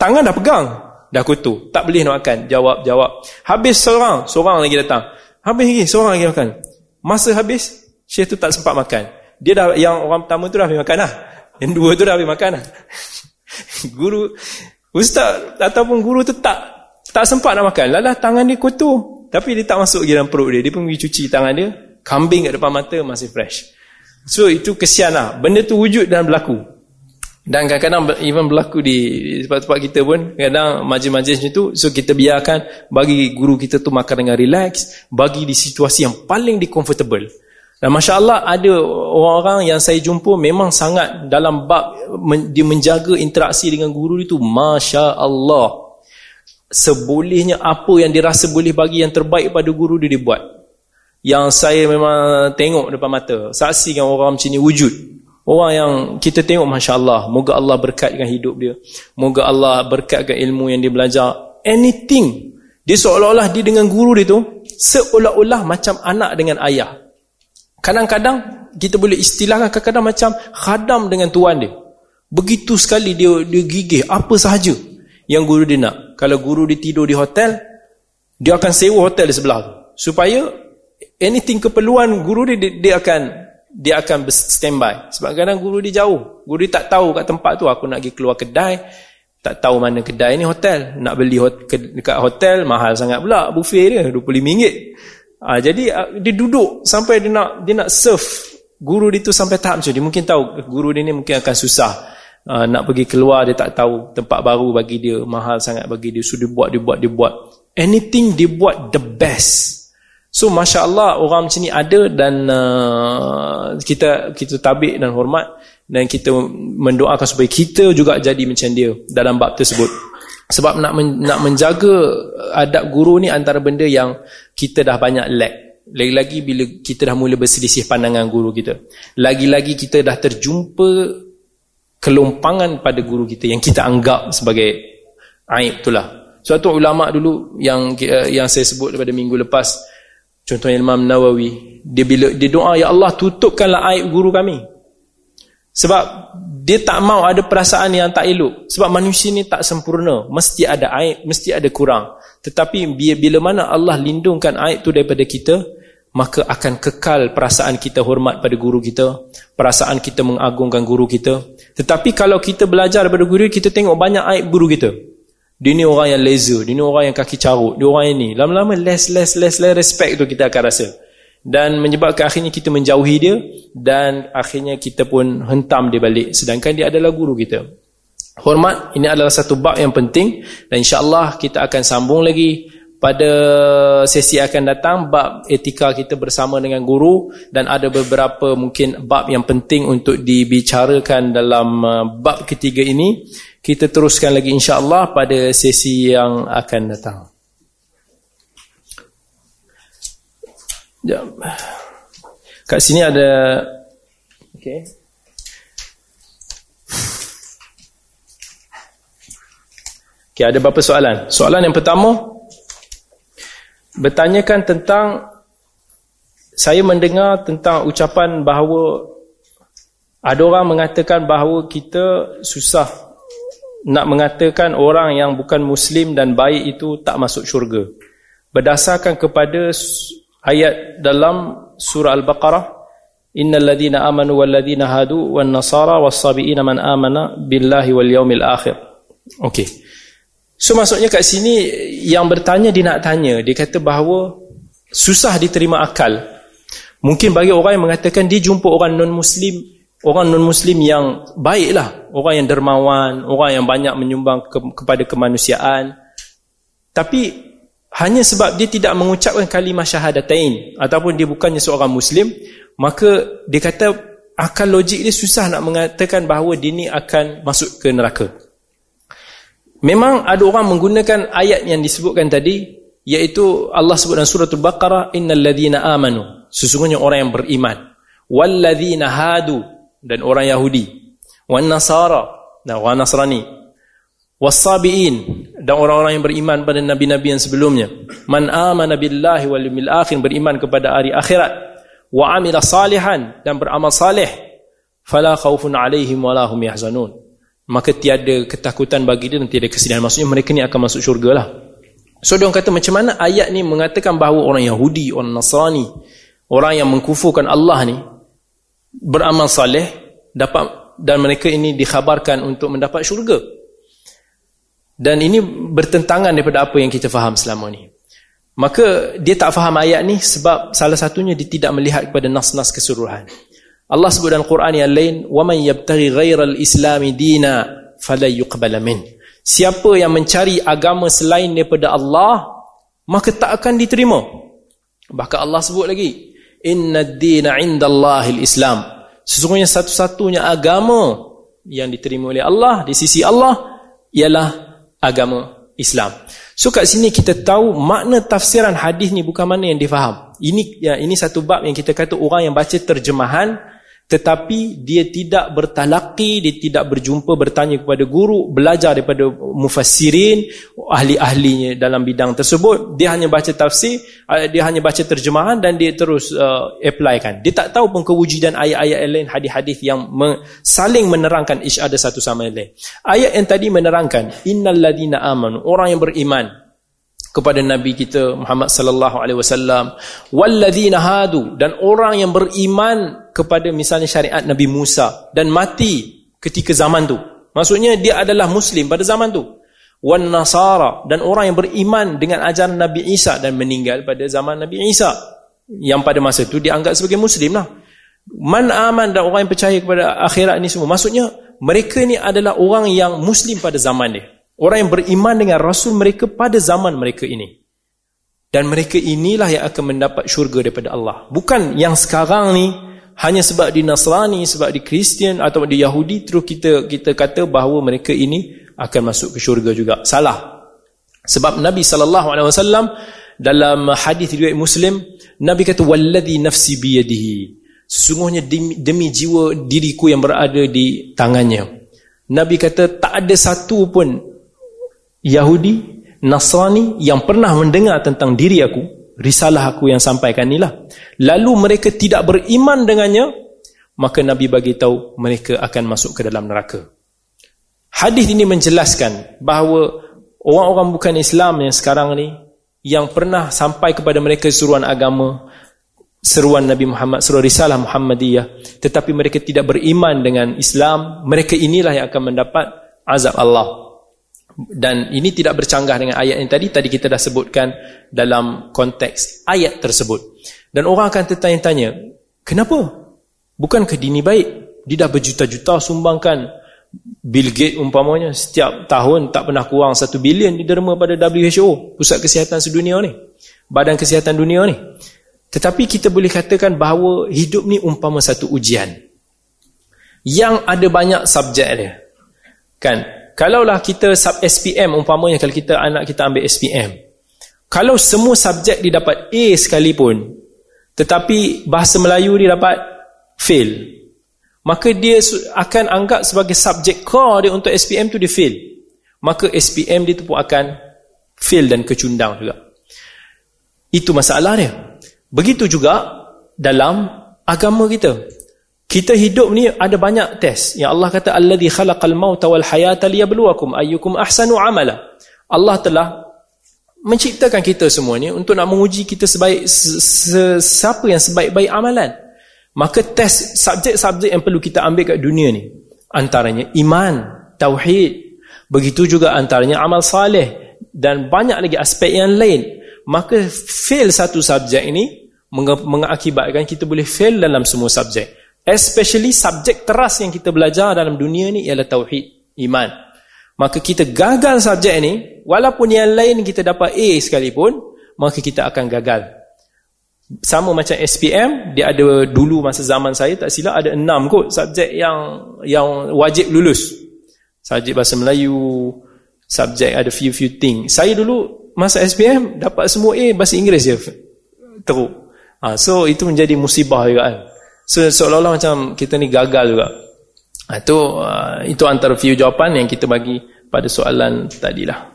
Speaker 1: tangan dah pegang. Dah kutu, tak boleh nak makan. Jawab-jawab. Habis seorang, seorang lagi datang. Habis lagi, seorang lagi makan. Masa habis, Syekh tu tak sempat makan. Dia dah, yang orang pertama tu dah habis makan lah. Yang dua tu dah habis makan lah. [LAUGHS] guru ustaz ataupun guru tu tak tak sempat nak makan. Lalah tangan dia kotor. Tapi dia tak masuk dalam perut dia. Dia pun pergi cuci tangan dia. Kambing kat depan mata masih fresh. So itu kesian lah. Benda tu wujud dan berlaku. Dan kadang-kadang even berlaku di tempat-tempat kita pun kadang majlis-majlis macam tu. So kita biarkan bagi guru kita tu makan dengan relax bagi di situasi yang paling di comfortable dan Masya Allah ada orang-orang yang saya jumpa memang sangat dalam bab dia menjaga interaksi dengan guru itu Masya Allah sebolehnya apa yang dirasa boleh bagi yang terbaik pada guru dia dibuat yang saya memang tengok depan mata saksikan orang macam ni wujud. Orang yang kita tengok Masya Allah Moga Allah berkatkan hidup dia. Moga Allah berkatkan ilmu yang dia belajar. Anything. Dia seolah-olah dia dengan guru dia tu Seolah-olah macam anak dengan ayah Kadang-kadang Kita boleh istilahkan kadang-kadang macam Khadam dengan tuan dia. Begitu sekali dia dia gigih Apa sahaja yang guru dia nak. Kalau guru dia tidur di hotel Dia akan sewa hotel di sebelah tu. Supaya Anything keperluan guru dia Dia, dia akan dia akan standby. Sebab kadang guru dia jauh. Guru dia tak tahu kat tempat tu aku nak pergi keluar kedai. Tak tahu mana kedai ni hotel. Nak beli hot, dekat hotel mahal sangat pula buffet dia RM25 ha, jadi ah, dia duduk sampai dia nak dia nak serve guru dia tu sampai tahap macam dia mungkin tahu guru dia ni mungkin akan susah ha, nak pergi keluar. Dia tak tahu tempat baru bagi dia mahal sangat bagi dia. So dia buat dia buat dia buat. Anything dia buat the best. So Masya Allah orang macam ni ada dan uh, kita kita tabik dan hormat dan kita mendoakan supaya kita juga jadi macam dia dalam bab tersebut. Sebab nak men, nak menjaga adab guru ni antara benda yang kita dah banyak lack. Lagi-lagi bila kita dah mula berselisih pandangan guru kita. Lagi-lagi kita dah terjumpa kelompangan pada guru kita yang kita anggap sebagai aib itulah. Suatu ulama dulu yang yang saya sebut daripada minggu lepas Contohnya Imam Nawawi, dia bila dia doa ya Allah tutupkanlah aib guru kami. Sebab dia tak mau ada perasaan yang tak elok. Sebab manusia ni tak sempurna, mesti ada aib, mesti ada kurang. Tetapi bila mana Allah lindungkan aib tu daripada kita, maka akan kekal perasaan kita hormat pada guru kita, perasaan kita mengagungkan guru kita. Tetapi kalau kita belajar daripada guru, kita tengok banyak aib guru kita. Dia ni orang yang laser, dia ni orang yang kaki carut, dia orang yang ni. Lama-lama less, less, less, less respect tu kita akan rasa. Dan menyebabkan akhirnya kita menjauhi dia dan akhirnya kita pun hentam dia balik. Sedangkan dia adalah guru kita. Hormat, ini adalah satu bab yang penting dan insyaAllah kita akan sambung lagi pada sesi akan datang bab etika kita bersama dengan guru dan ada beberapa mungkin bab yang penting untuk dibicarakan dalam uh, bab ketiga ini kita teruskan lagi insya-Allah pada sesi yang akan datang. Jom. Kat sini ada okey. Okey, ada beberapa soalan. Soalan yang pertama bertanyakan tentang saya mendengar tentang ucapan bahawa ada orang mengatakan bahawa kita susah nak mengatakan orang yang bukan muslim dan baik itu tak masuk syurga berdasarkan kepada ayat dalam surah al-baqarah innal ladina amanu wal ladina hadu wan nasara was sabiina man amana billahi wal yaumil akhir. Okey. So maksudnya kat sini yang bertanya dia nak tanya. Dia kata bahawa susah diterima akal. Mungkin bagi orang yang mengatakan dia jumpa orang non muslim orang non-muslim yang baiklah, orang yang dermawan, orang yang banyak menyumbang ke, kepada kemanusiaan. Tapi hanya sebab dia tidak mengucapkan kalimah syahadatain ataupun dia bukannya seorang muslim, maka dia kata akal logik dia susah nak mengatakan bahawa dia ni akan masuk ke neraka. Memang ada orang menggunakan ayat yang disebutkan tadi iaitu Allah sebut dalam surah Al-Baqarah innal ladzina amanu. Sesungguhnya orang yang beriman. Wal ladzina hadu dan orang Yahudi. Wan Nasara dan orang Nasrani wasabiin dan orang-orang yang beriman pada nabi-nabi yang sebelumnya. Man amana billahi wal yawmil akhir beriman kepada hari akhirat. Wa amila salihan dan beramal saleh fala khaufun alaihim wala hum yahzanun. Maka tiada ketakutan bagi dia dan tiada kesedihan. Maksudnya mereka ni akan masuk syurga lah. So dia kata macam mana ayat ni mengatakan bahawa orang Yahudi orang Nasrani orang yang mengkufurkan Allah ni beramal saleh dapat dan mereka ini dikhabarkan untuk mendapat syurga dan ini bertentangan daripada apa yang kita faham selama ini Maka dia tak faham ayat ni sebab salah satunya dia tidak melihat kepada nas-nas keseluruhan. Allah sebut dalam Quran yang lain, "Wa man yabtaghi ghairal islami dina fala yuqbal min." Siapa yang mencari agama selain daripada Allah, maka tak akan diterima. Bahkan Allah sebut lagi, "Inna ad-dina 'indallahi al-Islam." Sesungguhnya satu-satunya agama yang diterima oleh Allah di sisi Allah ialah agama Islam. So kat sini kita tahu makna tafsiran hadis ni bukan mana yang difaham. Ini ya, ini satu bab yang kita kata orang yang baca terjemahan tetapi dia tidak bertalaki, dia tidak berjumpa bertanya kepada guru, belajar daripada mufassirin, ahli-ahlinya dalam bidang tersebut, dia hanya baca tafsir, uh, dia hanya baca terjemahan dan dia terus uh, applykan. Dia tak tahu pun kewujudan ayat-ayat lain, hadis-hadis yang me saling menerangkan ish ada satu sama lain. Ayat yang tadi menerangkan innal ladina amanu, orang yang beriman kepada nabi kita Muhammad sallallahu alaihi wasallam walladzina hadu dan orang yang beriman kepada misalnya syariat Nabi Musa dan mati ketika zaman tu. Maksudnya dia adalah muslim pada zaman tu. Wan nasara dan orang yang beriman dengan ajaran Nabi Isa dan meninggal pada zaman Nabi Isa. Yang pada masa tu dianggap sebagai muslim lah. Man aman dan orang yang percaya kepada akhirat ni semua. Maksudnya mereka ni adalah orang yang muslim pada zaman dia. Orang yang beriman dengan Rasul mereka pada zaman mereka ini. Dan mereka inilah yang akan mendapat syurga daripada Allah. Bukan yang sekarang ni, hanya sebab di Nasrani, sebab di Kristian atau di Yahudi, terus kita kita kata bahawa mereka ini akan masuk ke syurga juga. Salah. Sebab Nabi SAW dalam hadis riwayat Muslim, Nabi kata, Walladhi nafsi biyadihi. Sesungguhnya demi, demi jiwa diriku yang berada di tangannya. Nabi kata, tak ada satu pun Yahudi, Nasrani yang pernah mendengar tentang diri aku, risalah aku yang sampaikan inilah. Lalu mereka tidak beriman dengannya, maka Nabi bagi tahu mereka akan masuk ke dalam neraka. Hadis ini menjelaskan bahawa orang-orang bukan Islam yang sekarang ni yang pernah sampai kepada mereka seruan agama, seruan Nabi Muhammad, seruan risalah Muhammadiyah, tetapi mereka tidak beriman dengan Islam, mereka inilah yang akan mendapat azab Allah dan ini tidak bercanggah dengan ayat yang tadi. Tadi kita dah sebutkan dalam konteks ayat tersebut. Dan orang akan tertanya-tanya kenapa? Bukankah dini baik? Dia dah berjuta-juta sumbangkan. Bill Gates umpamanya setiap tahun tak pernah kurang satu bilion diderma pada WHO Pusat Kesihatan Sedunia ni. Badan Kesihatan Dunia ni. Tetapi kita boleh katakan bahawa hidup ni umpama satu ujian. Yang ada banyak subjek dia. Kan kalaulah kita sub SPM umpamanya kalau kita anak kita ambil SPM kalau semua subjek dia dapat A sekalipun tetapi bahasa Melayu dia dapat fail maka dia akan anggap sebagai subjek core dia untuk SPM tu dia fail. Maka SPM dia tu pun akan fail dan kecundang juga. Itu masalah dia. Begitu juga dalam agama kita kita hidup ni ada banyak test. Yang Allah kata allazi khalaqal mauta wal hayata liyabluwakum ayyukum ahsanu amala. Allah telah menciptakan kita semua ni untuk nak menguji kita sebaik se, siapa yang sebaik-baik amalan. Maka test subjek-subjek yang perlu kita ambil kat dunia ni antaranya iman, tauhid, begitu juga antaranya amal saleh dan banyak lagi aspek yang lain. Maka fail satu subjek ini mengakibatkan kita boleh fail dalam semua subjek. Especially subjek teras yang kita belajar dalam dunia ni ialah tauhid, iman. Maka kita gagal subjek ni, walaupun yang lain kita dapat A sekalipun, maka kita akan gagal. Sama macam SPM, dia ada dulu masa zaman saya tak silap ada enam kot subjek yang yang wajib lulus. Subjek bahasa Melayu, subjek ada few few thing. Saya dulu masa SPM dapat semua A bahasa Inggeris je. Teruk. Ha, so itu menjadi musibah juga kan. So, seolah-olah macam kita ni gagal juga. Itu uh, itu antara few jawapan yang kita bagi pada soalan tadilah.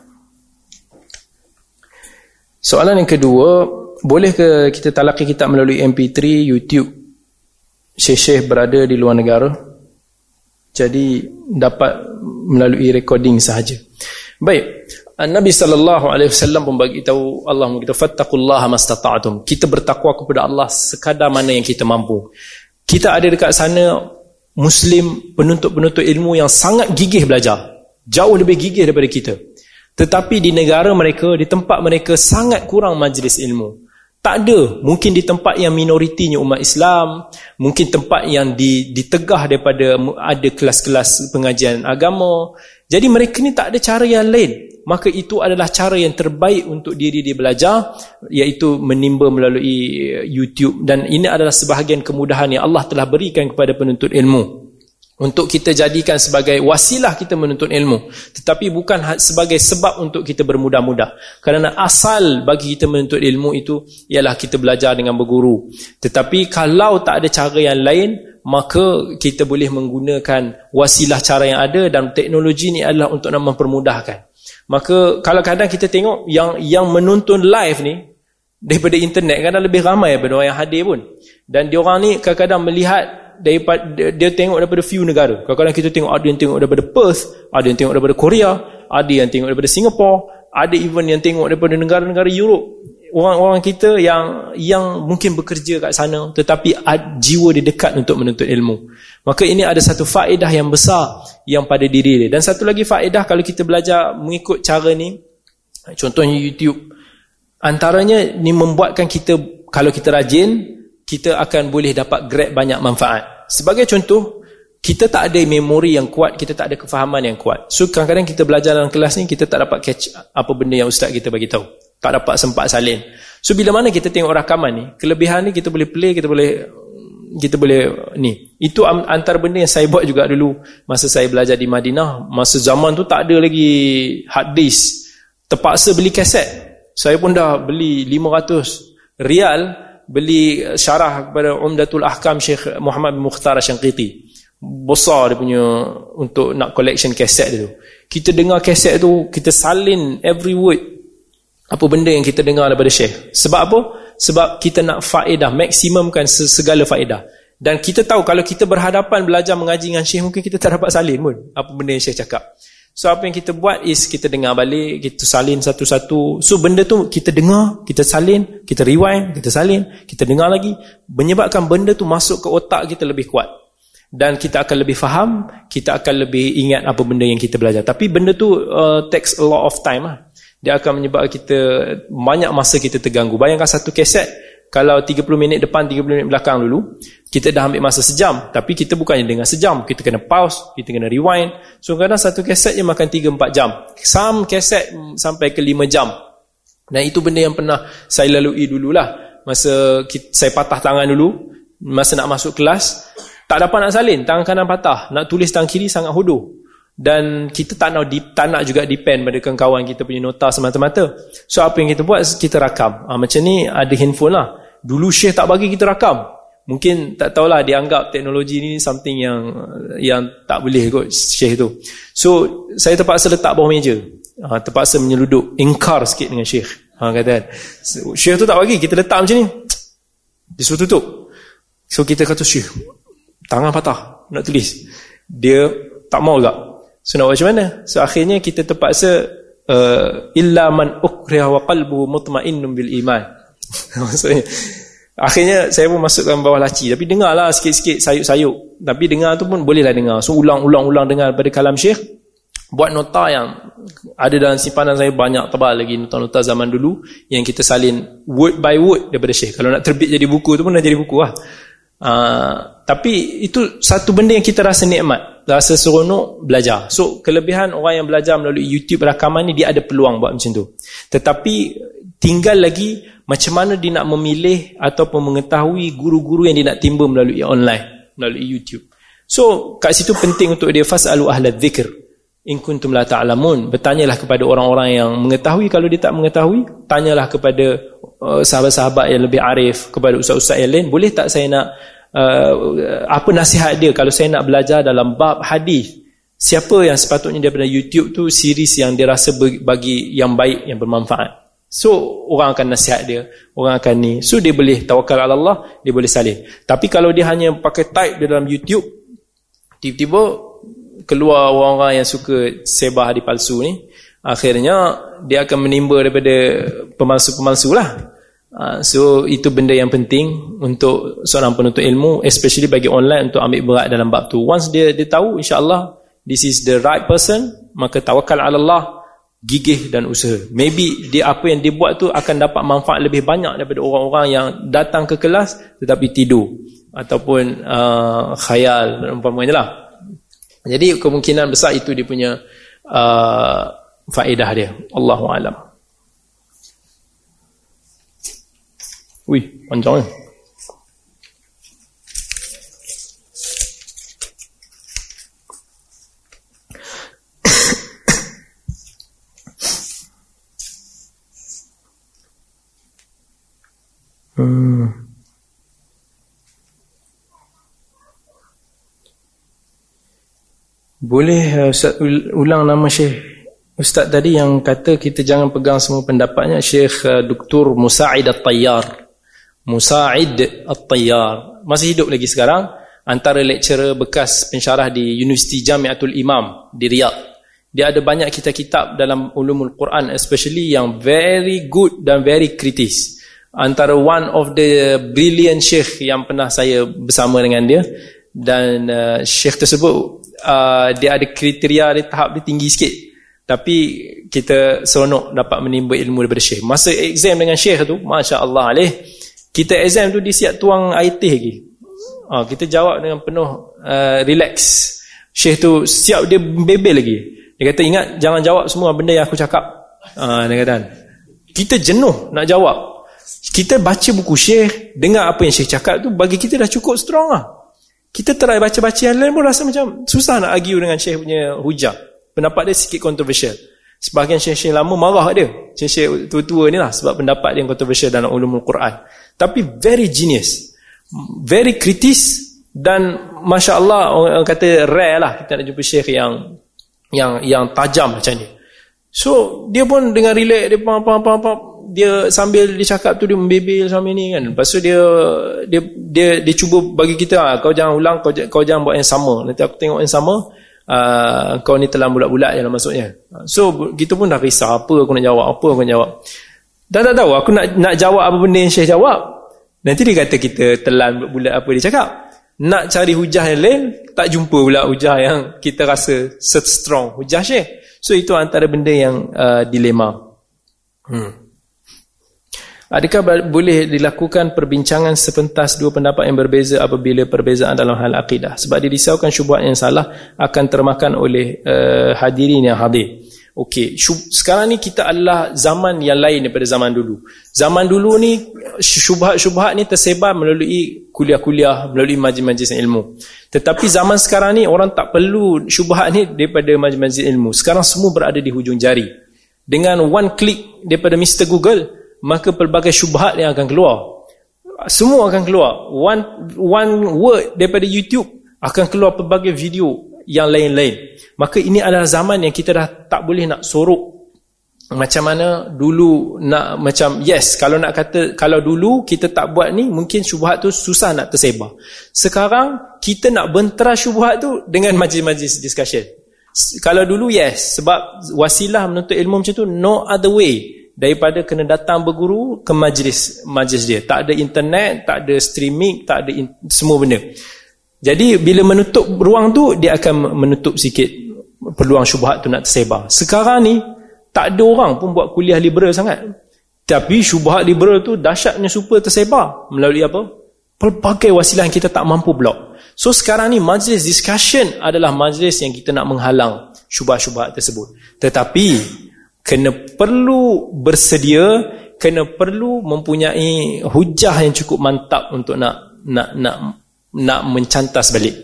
Speaker 1: Soalan yang kedua, boleh ke kita talaki kitab melalui MP3 YouTube? Syekh-syekh berada di luar negara. Jadi dapat melalui recording sahaja. Baik. Nabi sallallahu alaihi wasallam pun bagi tahu Allah kita fattaqullaha mastata'tum. Kita bertakwa kepada Allah sekadar mana yang kita mampu. Kita ada dekat sana muslim penuntut-penuntut ilmu yang sangat gigih belajar. Jauh lebih gigih daripada kita. Tetapi di negara mereka, di tempat mereka sangat kurang majlis ilmu. Tak ada. Mungkin di tempat yang minoritinya umat Islam, mungkin tempat yang ditegah daripada ada kelas-kelas pengajian agama. Jadi mereka ni tak ada cara yang lain. Maka itu adalah cara yang terbaik untuk diri dia belajar, iaitu menimba melalui YouTube. Dan ini adalah sebahagian kemudahan yang Allah telah berikan kepada penuntut ilmu. Untuk kita jadikan sebagai wasilah kita menuntut ilmu. Tetapi bukan ha- sebagai sebab untuk kita bermudah-mudah. Kerana asal bagi kita menuntut ilmu itu ialah kita belajar dengan berguru. Tetapi kalau tak ada cara yang lain maka kita boleh menggunakan wasilah cara yang ada dan teknologi ni adalah untuk nak mempermudahkan maka kalau kadang kita tengok yang yang menonton live ni daripada internet kadang lebih ramai daripada orang yang hadir pun dan diorang ni kadang-kadang melihat daripada dia, tengok daripada few negara. Kadang-kadang kita tengok ada yang tengok daripada Perth, ada yang tengok daripada Korea, ada yang tengok daripada Singapore, ada even yang tengok daripada negara-negara Europe. Orang-orang kita yang yang mungkin bekerja kat sana tetapi jiwa dia dekat untuk menuntut ilmu. Maka ini ada satu faedah yang besar yang pada diri dia. Dan satu lagi faedah kalau kita belajar mengikut cara ni, contohnya YouTube, antaranya ni membuatkan kita kalau kita rajin kita akan boleh dapat grab banyak manfaat. Sebagai contoh, kita tak ada memori yang kuat, kita tak ada kefahaman yang kuat. So kadang-kadang kita belajar dalam kelas ni, kita tak dapat catch apa benda yang ustaz kita bagi tahu. Tak dapat sempat salin. So bila mana kita tengok rakaman ni, kelebihan ni kita boleh play, kita boleh kita boleh ni. Itu antara benda yang saya buat juga dulu masa saya belajar di Madinah. Masa zaman tu tak ada lagi hard disk. Terpaksa beli kaset. Saya pun dah beli 500 rial beli syarah kepada Umdatul Ahkam Syekh Muhammad bin Mukhtar Syangkiti besar dia punya untuk nak collection kaset dia tu kita dengar kaset tu kita salin every word apa benda yang kita dengar daripada Syekh sebab apa? sebab kita nak faedah maksimumkan segala faedah dan kita tahu kalau kita berhadapan belajar mengaji dengan Syekh mungkin kita tak dapat salin pun apa benda yang Syekh cakap So apa yang kita buat is kita dengar balik, kita salin satu-satu. So benda tu kita dengar, kita salin, kita rewind, kita salin, kita dengar lagi. Menyebabkan benda tu masuk ke otak kita lebih kuat. Dan kita akan lebih faham, kita akan lebih ingat apa benda yang kita belajar. Tapi benda tu uh, takes a lot of time lah. Dia akan menyebabkan kita, banyak masa kita terganggu. Bayangkan satu keset, kalau 30 minit depan 30 minit belakang dulu kita dah ambil masa sejam. Tapi kita bukannya dengar sejam. Kita kena pause kita kena rewind. So kadang satu kaset je makan 3-4 jam. Some kaset sampai ke 5 jam. Dan itu benda yang pernah saya lalui dululah. Masa kita, saya patah tangan dulu masa nak masuk kelas tak dapat nak salin tangan kanan patah. Nak tulis tangan kiri sangat hodoh dan kita tak nak, tak nak juga depend pada kawan-kawan kita punya nota semata-mata. So apa yang kita buat kita rakam. Ha, macam ni ada handphone lah. Dulu syekh tak bagi kita rakam. Mungkin tak tahulah dia anggap teknologi ni something yang yang tak boleh kot syekh tu. So saya terpaksa letak bawah meja. Ha, terpaksa menyeluduk ingkar sikit dengan syekh. Ha, kata kan. Syekh tu tak bagi. Kita letak macam ni. Dia suruh tutup. So kita kata syekh tangan patah nak tulis. Dia tak mau juga So nak buat macam mana? So akhirnya kita terpaksa uh, illa man ukriha wa qalbuhu mutmainnun bil iman. [LAUGHS] Maksudnya akhirnya saya pun masukkan bawah laci tapi dengarlah sikit-sikit sayuk-sayuk. Tapi dengar tu pun bolehlah dengar. So ulang-ulang-ulang dengar pada kalam Syekh. Buat nota yang ada dalam simpanan saya banyak tebal lagi nota-nota zaman dulu yang kita salin word by word daripada Syekh. Kalau nak terbit jadi buku tu pun dah jadi buku lah. Uh, tapi itu satu benda yang kita rasa nikmat rasa seronok belajar. So kelebihan orang yang belajar melalui YouTube rakaman ni dia ada peluang buat macam tu. Tetapi tinggal lagi macam mana dia nak memilih ataupun mengetahui guru-guru yang dia nak timba melalui online melalui YouTube. So kat situ penting untuk dia fasalu ahla dzikr in kuntum la ta'lamun. Bertanyalah kepada orang-orang yang mengetahui. Kalau dia tak mengetahui tanyalah kepada Uh, sahabat-sahabat yang lebih arif kepada ustaz-ustaz yang lain. Boleh tak saya nak uh, apa nasihat dia? Kalau saya nak belajar dalam bab hadis siapa yang sepatutnya daripada YouTube tu series yang dia rasa bagi yang baik yang bermanfaat? So orang akan nasihat dia. Orang akan ni. So dia boleh tawakal Allah dia boleh salih. Tapi kalau dia hanya pakai type di dalam YouTube tiba-tiba keluar orang-orang yang suka sebar hadis palsu ni akhirnya dia akan menimba daripada pemalsu-pemalsu lah uh, so itu benda yang penting untuk seorang penuntut ilmu especially bagi online untuk ambil berat dalam bab tu once dia dia tahu insyaAllah this is the right person maka tawakal ala Allah gigih dan usaha. Maybe dia apa yang dia buat tu akan dapat manfaat lebih banyak daripada orang-orang yang datang ke kelas tetapi tidur ataupun uh, khayal umpamanya lah. Jadi kemungkinan besar itu dia punya uh, faedah dia. Allahu alam. Wih, panjang ni. [COUGHS] Hmm. Boleh uh, Ustaz ulang nama Syekh Ustaz tadi yang kata kita jangan pegang semua pendapatnya Syekh uh, Dr. Musa'id At-Tayyar. Musa'id At-Tayyar. Masih hidup lagi sekarang Antara lecturer bekas pensyarah di Universiti Jamiatul Imam di Riyadh. Dia ada banyak kitab-kitab dalam ulumul Quran Especially yang very good dan very kritis. Antara one of the brilliant sheikh yang pernah saya bersama dengan dia dan uh, sheikh tersebut uh, dia ada kriteria dia tahap dia tinggi sikit. Tapi kita seronok dapat menimba ilmu daripada syekh. Masa exam dengan syekh tu Masya Allah alih. Kita exam tu dia siap tuang air teh lagi. Uh, kita jawab dengan penuh uh, relax. Syekh tu siap dia bebel lagi. Dia kata ingat jangan jawab semua benda yang aku cakap. Uh, dia kata kita jenuh nak jawab. Kita baca buku syekh dengar apa yang syekh cakap tu bagi kita dah cukup strong lah kita try baca-baca yang lain pun rasa macam susah nak argue dengan syekh punya hujah. Pendapat dia sikit kontroversial sebahagian syekh-syekh lama marah dia. Syekh-syekh tua-tua ni lah sebab pendapat dia yang kontroversial dalam ulumul Quran. Tapi very genius very kritis dan Masya Allah orang kata rare lah kita nak jumpa syekh yang yang yang tajam macam ni. So dia pun dengan relax dia pam pam pam pam dia sambil dia cakap tu dia membebel sambil ni kan. Lepas tu dia dia dia, dia cuba bagi kita ah, kau jangan ulang kau, kau jangan buat yang sama. Nanti aku tengok yang sama uh, kau ni telan bulat-bulat yang maksudnya. So kita pun dah risau. Apa aku nak jawab? Apa aku nak jawab? Dah tak tahu aku nak nak jawab apa benda yang Syekh jawab. Nanti dia kata kita telan bulat apa dia cakap. Nak cari hujah yang lain tak jumpa pula hujah yang kita rasa strong. Hujah Syekh. So itu antara benda yang uh, dilema. Hmm Adakah boleh dilakukan perbincangan sepentas dua pendapat yang berbeza apabila perbezaan dalam hal akidah? Sebab dirisaukan syubhat yang salah akan termakan oleh uh, hadirin yang hadir. Okey, sekarang ni kita adalah zaman yang lain daripada zaman dulu. Zaman dulu ni syubhat-syubhat ni tersebar melalui kuliah-kuliah, melalui majlis-majlis ilmu. Tetapi zaman sekarang ni orang tak perlu syubhat ni daripada majlis-majlis ilmu. Sekarang semua berada di hujung jari. Dengan one click daripada Mr. Google, maka pelbagai syubhat yang akan keluar. Semua akan keluar. One one word daripada YouTube akan keluar pelbagai video yang lain-lain. Maka ini adalah zaman yang kita dah tak boleh nak sorok. Macam mana dulu nak macam yes kalau nak kata kalau dulu kita tak buat ni mungkin syubhat tu susah nak tersebar. Sekarang kita nak bentera syubhat tu dengan [LAUGHS] majlis-majlis discussion. Kalau dulu yes sebab wasilah menuntut ilmu macam tu no other way daripada kena datang berguru ke majlis majlis dia. Tak ada internet tak ada streaming tak ada semua benda. Jadi bila menutup ruang tu dia akan menutup sikit peluang syubhat tu nak tersebar. Sekarang ni tak ada orang pun buat kuliah liberal sangat. Tapi syubhat liberal tu dahsyatnya super tersebar melalui apa? Pelbagai wasilah yang kita tak mampu blok so sekarang ni majlis discussion adalah majlis yang kita nak menghalang syubhat-syubhat tersebut. Tetapi kena perlu bersedia kena perlu mempunyai hujah yang cukup mantap untuk nak nak nak nak mencantas balik.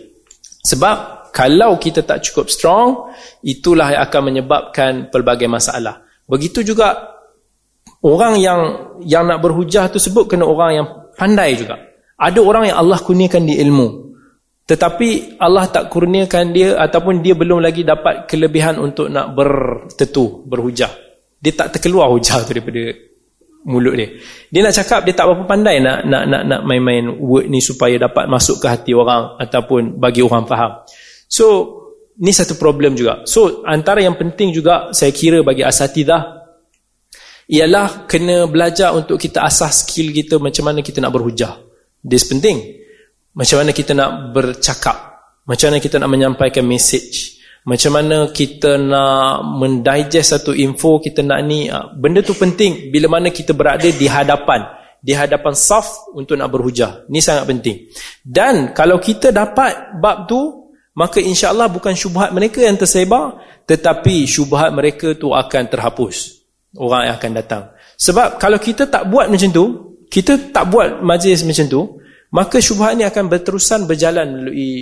Speaker 1: Sebab kalau kita tak cukup strong itulah yang akan menyebabkan pelbagai masalah. Begitu juga orang yang yang nak berhujah tu sebut kena orang yang pandai juga. Ada orang yang Allah kurniakan di ilmu tetapi Allah tak kurniakan dia ataupun dia belum lagi dapat kelebihan untuk nak bertetu, berhujah. Dia tak terkeluar hujah tu daripada mulut dia. Dia nak cakap dia tak berapa pandai nak nak nak nak main-main word ni supaya dapat masuk ke hati orang ataupun bagi orang faham. So, ni satu problem juga. So, antara yang penting juga saya kira bagi asatidah ialah kena belajar untuk kita asas skill kita macam mana kita nak berhujah. Dia penting. Macam mana kita nak bercakap Macam mana kita nak menyampaikan message Macam mana kita nak mendigest satu info, kita nak ni, ah, benda tu penting bila mana kita berada di hadapan, di hadapan saf untuk nak berhujah. Ni sangat penting. Dan kalau kita dapat bab tu, maka insya-Allah bukan syubhat mereka yang tersebar, tetapi syubhat mereka tu akan terhapus. Orang yang akan datang. Sebab kalau kita tak buat macam tu, kita tak buat majlis macam tu, maka syubhat ni akan berterusan berjalan melalui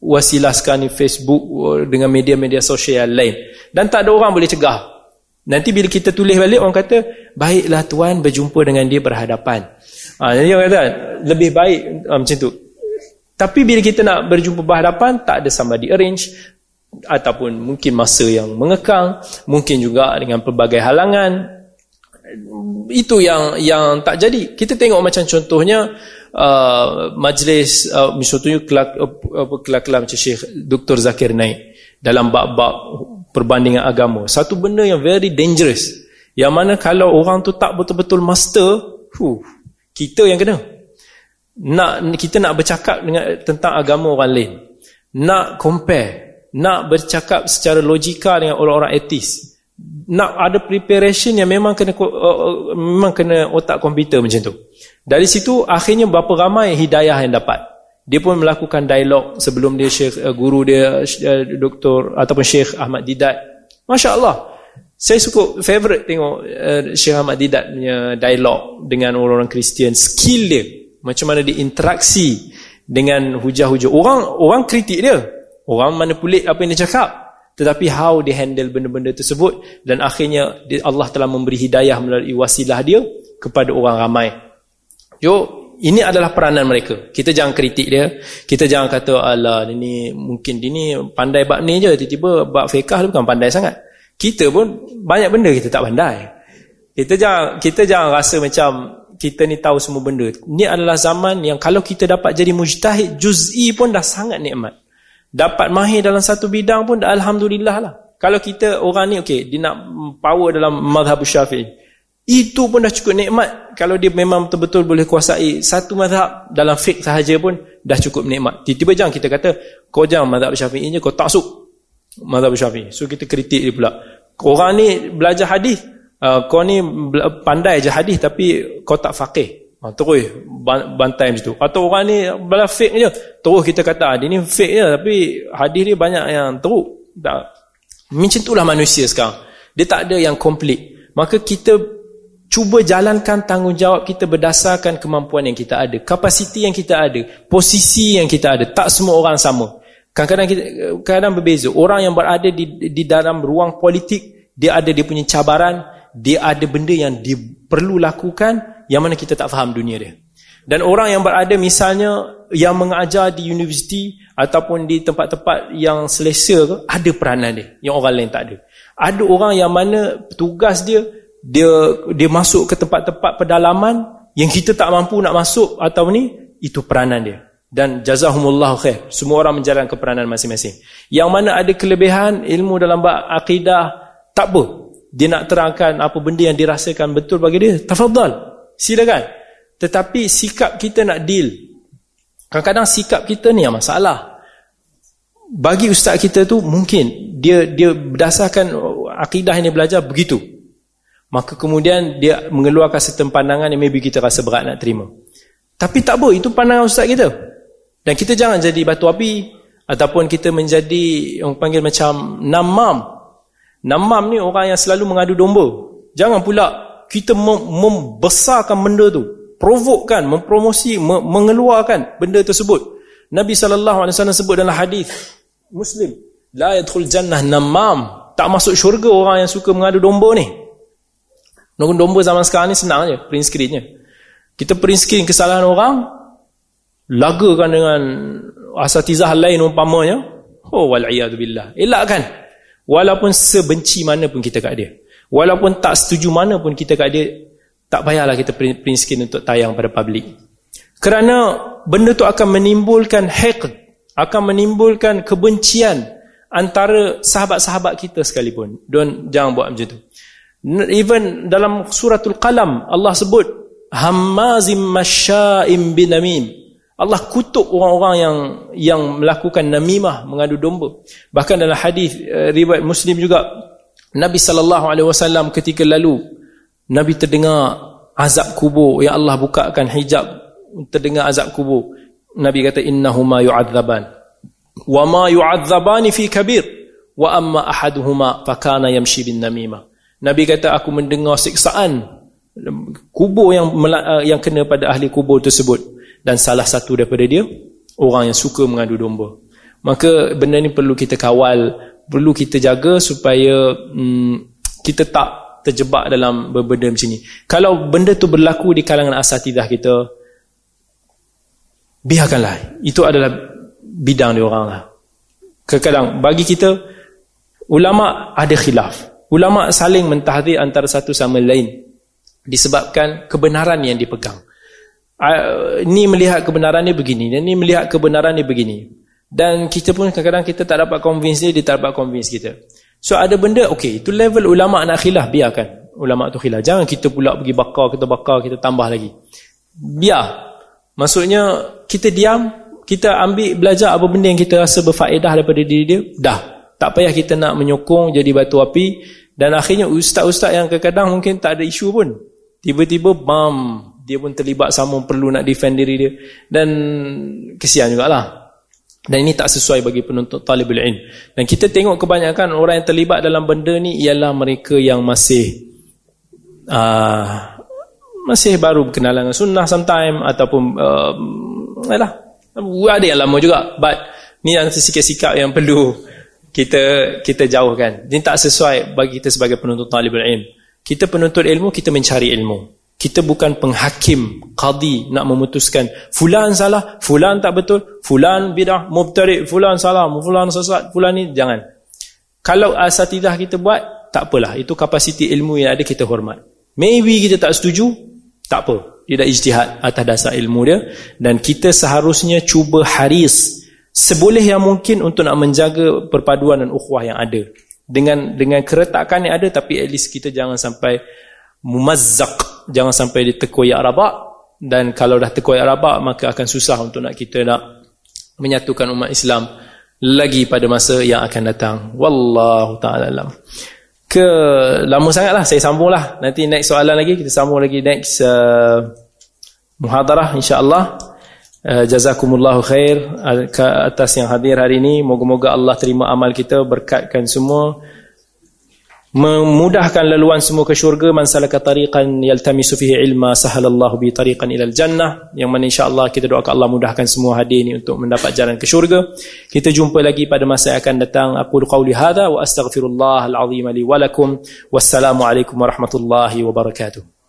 Speaker 1: wasilah sekarang ni Facebook dengan media-media sosial lain. Dan tak ada orang boleh cegah. Nanti bila kita tulis balik orang kata baiklah tuan berjumpa dengan dia berhadapan. Ha, jadi orang kata lebih baik ha, macam tu. Tapi bila kita nak berjumpa berhadapan tak ada somebody arrange ataupun mungkin masa yang mengekang mungkin juga dengan pelbagai halangan itu yang yang tak jadi. Kita tengok macam contohnya uh, majlis uh, misalnya kelak apa kelak-kelak macam Syekh Dr Zakir Naik dalam bab-bab perbandingan agama. Satu benda yang very dangerous. Yang mana kalau orang tu tak betul-betul master huh, kita yang kena. Nak kita nak bercakap dengan tentang agama orang lain. Nak compare nak bercakap secara logika dengan orang-orang etis nak ada preparation yang memang kena uh, memang kena otak komputer macam tu dari situ akhirnya berapa ramai hidayah yang dapat. Dia pun melakukan dialog sebelum dia Syekh uh, guru dia uh, doktor ataupun Syekh Ahmad Didat. Masya-Allah. Saya suka favorite tengok uh, Syekh Ahmad Didat punya dialog dengan orang-orang Kristian, skill dia macam mana dia interaksi dengan hujah-hujah. Orang orang kritik dia. Orang manipulate apa yang dia cakap. Tetapi how dia handle benda-benda tersebut dan akhirnya Allah telah memberi hidayah melalui wasilah dia kepada orang ramai. Yo, ini adalah peranan mereka. Kita jangan kritik dia. Kita jangan kata ala ini mungkin dia ni pandai bab ni je tiba-tiba bab fiqh bukan pandai sangat. Kita pun banyak benda kita tak pandai. Kita jangan kita jangan rasa macam kita ni tahu semua benda. Ini adalah zaman yang kalau kita dapat jadi mujtahid juz'i pun dah sangat nikmat. Dapat mahir dalam satu bidang pun alhamdulillah lah. Kalau kita orang ni okey, dia nak power dalam mazhab Syafi'i. Itu pun dah cukup nikmat kalau dia memang betul-betul boleh kuasai satu mazhab dalam fiqh sahaja pun dah cukup nikmat. Tiba-tiba jangan kita kata kau jangan mazhab Syafi'i kau tak taksub mazhab Syafi'i. So kita kritik dia pula. Orang ni belajar hadis, uh, kau ni pandai je hadis tapi kau tak faqih. Ha, terus bantai macam tu. Atau orang ni belajar fiqh je, terus kita kata ah, dia ni fiqh je tapi hadis dia banyak yang teruk. Tak. Macam itulah manusia sekarang. Dia tak ada yang komplit. Maka kita cuba jalankan tanggungjawab kita berdasarkan kemampuan yang kita ada, kapasiti yang kita ada, posisi yang kita ada. Tak semua orang sama. Kadang-kadang kita kadang berbeza. Orang yang berada di di dalam ruang politik, dia ada dia punya cabaran, dia ada benda yang dia perlu lakukan yang mana kita tak faham dunia dia. Dan orang yang berada misalnya yang mengajar di universiti ataupun di tempat-tempat yang selesa ada peranan dia. Yang orang lain tak ada. Ada orang yang mana tugas dia dia dia masuk ke tempat-tempat pedalaman yang kita tak mampu nak masuk atau ni itu peranan dia. Dan jazahumullah khair. Semua orang menjalankan peranan masing-masing. Yang mana ada kelebihan ilmu dalam bab akidah tak apa. Dia nak terangkan apa benda yang dirasakan betul bagi dia tafadhal silakan tetapi sikap kita nak deal kadang-kadang sikap kita ni yang masalah bagi ustaz kita tu mungkin dia dia berdasarkan akidah yang dia belajar begitu Maka kemudian dia mengeluarkan setem pandangan yang maybe kita rasa berat nak terima. Tapi tak apa, itu pandangan ustaz kita. Dan kita jangan jadi batu api ataupun kita menjadi orang panggil macam namam. Namam ni orang yang selalu mengadu domba. Jangan pula kita membesarkan benda tu, provokkan, mempromosi, mengeluarkan benda tersebut. Nabi SAW sebut dalam hadis Muslim, la yadkhul jannah namam. Tak masuk syurga orang yang suka mengadu domba ni. Nunggu domba zaman sekarang ni senang je print screennya. Kita print screen kesalahan orang lagakan dengan asatizah lain umpamanya. Oh wal'iyadu billah. Elakkan. Walaupun sebenci mana pun kita kat dia. Walaupun tak setuju mana pun kita kat dia. Tak payahlah kita print, untuk tayang pada publik. Kerana benda tu akan menimbulkan haqq. Akan menimbulkan kebencian antara sahabat-sahabat kita sekalipun. Dan jangan buat macam tu. Even dalam suratul qalam Allah sebut hammazim masya'im binamim. Allah kutuk orang-orang yang yang melakukan namimah mengadu domba bahkan dalam hadis uh, riwayat Muslim juga Nabi sallallahu alaihi wasallam ketika lalu Nabi terdengar azab kubur. Ya Allah bukakan hijab terdengar azab kubur. Nabi kata innahuma yu'adzaban. Wa ma yu'adzabani fi kabir. Wa amma ahaduhuma fakana yamshi bin namimah Nabi kata aku mendengar siksaan kubur yang yang kena pada ahli kubur tersebut. Dan salah satu daripada dia orang yang suka mengadu domba. Maka benda ni perlu kita kawal perlu kita jaga supaya hmm, kita tak terjebak dalam benda macam ni. Kalau benda tu berlaku di kalangan asatidah kita biarkanlah. Itu adalah bidang dia orang lah. Kadang bagi kita ulama ada khilaf. Ulama saling mentahdir antara satu sama lain disebabkan kebenaran yang dipegang. Uh, ni melihat kebenaran ni begini ni melihat kebenaran ni begini dan kita pun kadang-kadang kita tak dapat convince dia dia tak dapat convince kita. So ada benda okey itu level ulama nak khilaf biarkan. Ulama tu khilaf. Jangan kita pula pergi bakar kita bakar kita tambah lagi. Biar. Maksudnya kita diam kita ambil belajar apa benda yang kita rasa berfaedah daripada diri dia dah. Tak payah kita nak menyokong jadi batu api. Dan akhirnya ustaz-ustaz yang kadang-kadang mungkin tak ada isu pun. Tiba-tiba bam dia pun terlibat sama perlu nak defend diri dia. Dan kesian jugalah dan ini tak sesuai bagi penuntut talibul ilm dan kita tengok kebanyakan orang yang terlibat dalam benda ni ialah mereka yang masih uh, masih baru berkenalan dengan sunnah sometime ataupun uh, alah, ada yang lama juga but ni yang sikap-sikap yang perlu kita kita jauhkan. Ini tak sesuai bagi kita sebagai penuntut talibul ilm. Kita penuntut ilmu, kita mencari ilmu. Kita bukan penghakim, qadi nak memutuskan fulan salah, fulan tak betul, fulan bidah, mubtadi, fulan salah, fulan sesat, fulan ni jangan. Kalau asatidah kita buat, tak apalah. Itu kapasiti ilmu yang ada kita hormat. Maybe kita tak setuju, tak apa. Dia dah ijtihad atas dasar ilmu dia dan kita seharusnya cuba haris seboleh yang mungkin untuk nak menjaga perpaduan dan ukhuwah yang ada dengan dengan keretakan yang ada tapi at least kita jangan sampai mumazzaq jangan sampai ditekoyak rabak dan kalau dah tekoyak rabak maka akan susah untuk nak kita nak menyatukan umat Islam lagi pada masa yang akan datang. Wallahu taala alam. Ke lama sangatlah saya sambunglah nanti next soalan lagi kita sambung lagi next uh, muhadarah insyaallah. Uh, jazakumullahu khair atas yang hadir hari ini. Moga-moga Allah terima amal kita berkatkan semua memudahkan laluan semua ke syurga man salaka tariqan yaltamisu fihi ilma sahalallahu bi tariqan ilal jannah. Yang mana insyaallah kita doakan Allah mudahkan semua hadir ini untuk mendapat jalan ke syurga. Kita jumpa lagi pada masa yang akan datang. Aku qauli hadza wa astaghfirullah alazim li wa lakum. Wassalamu alaikum warahmatullahi wabarakatuh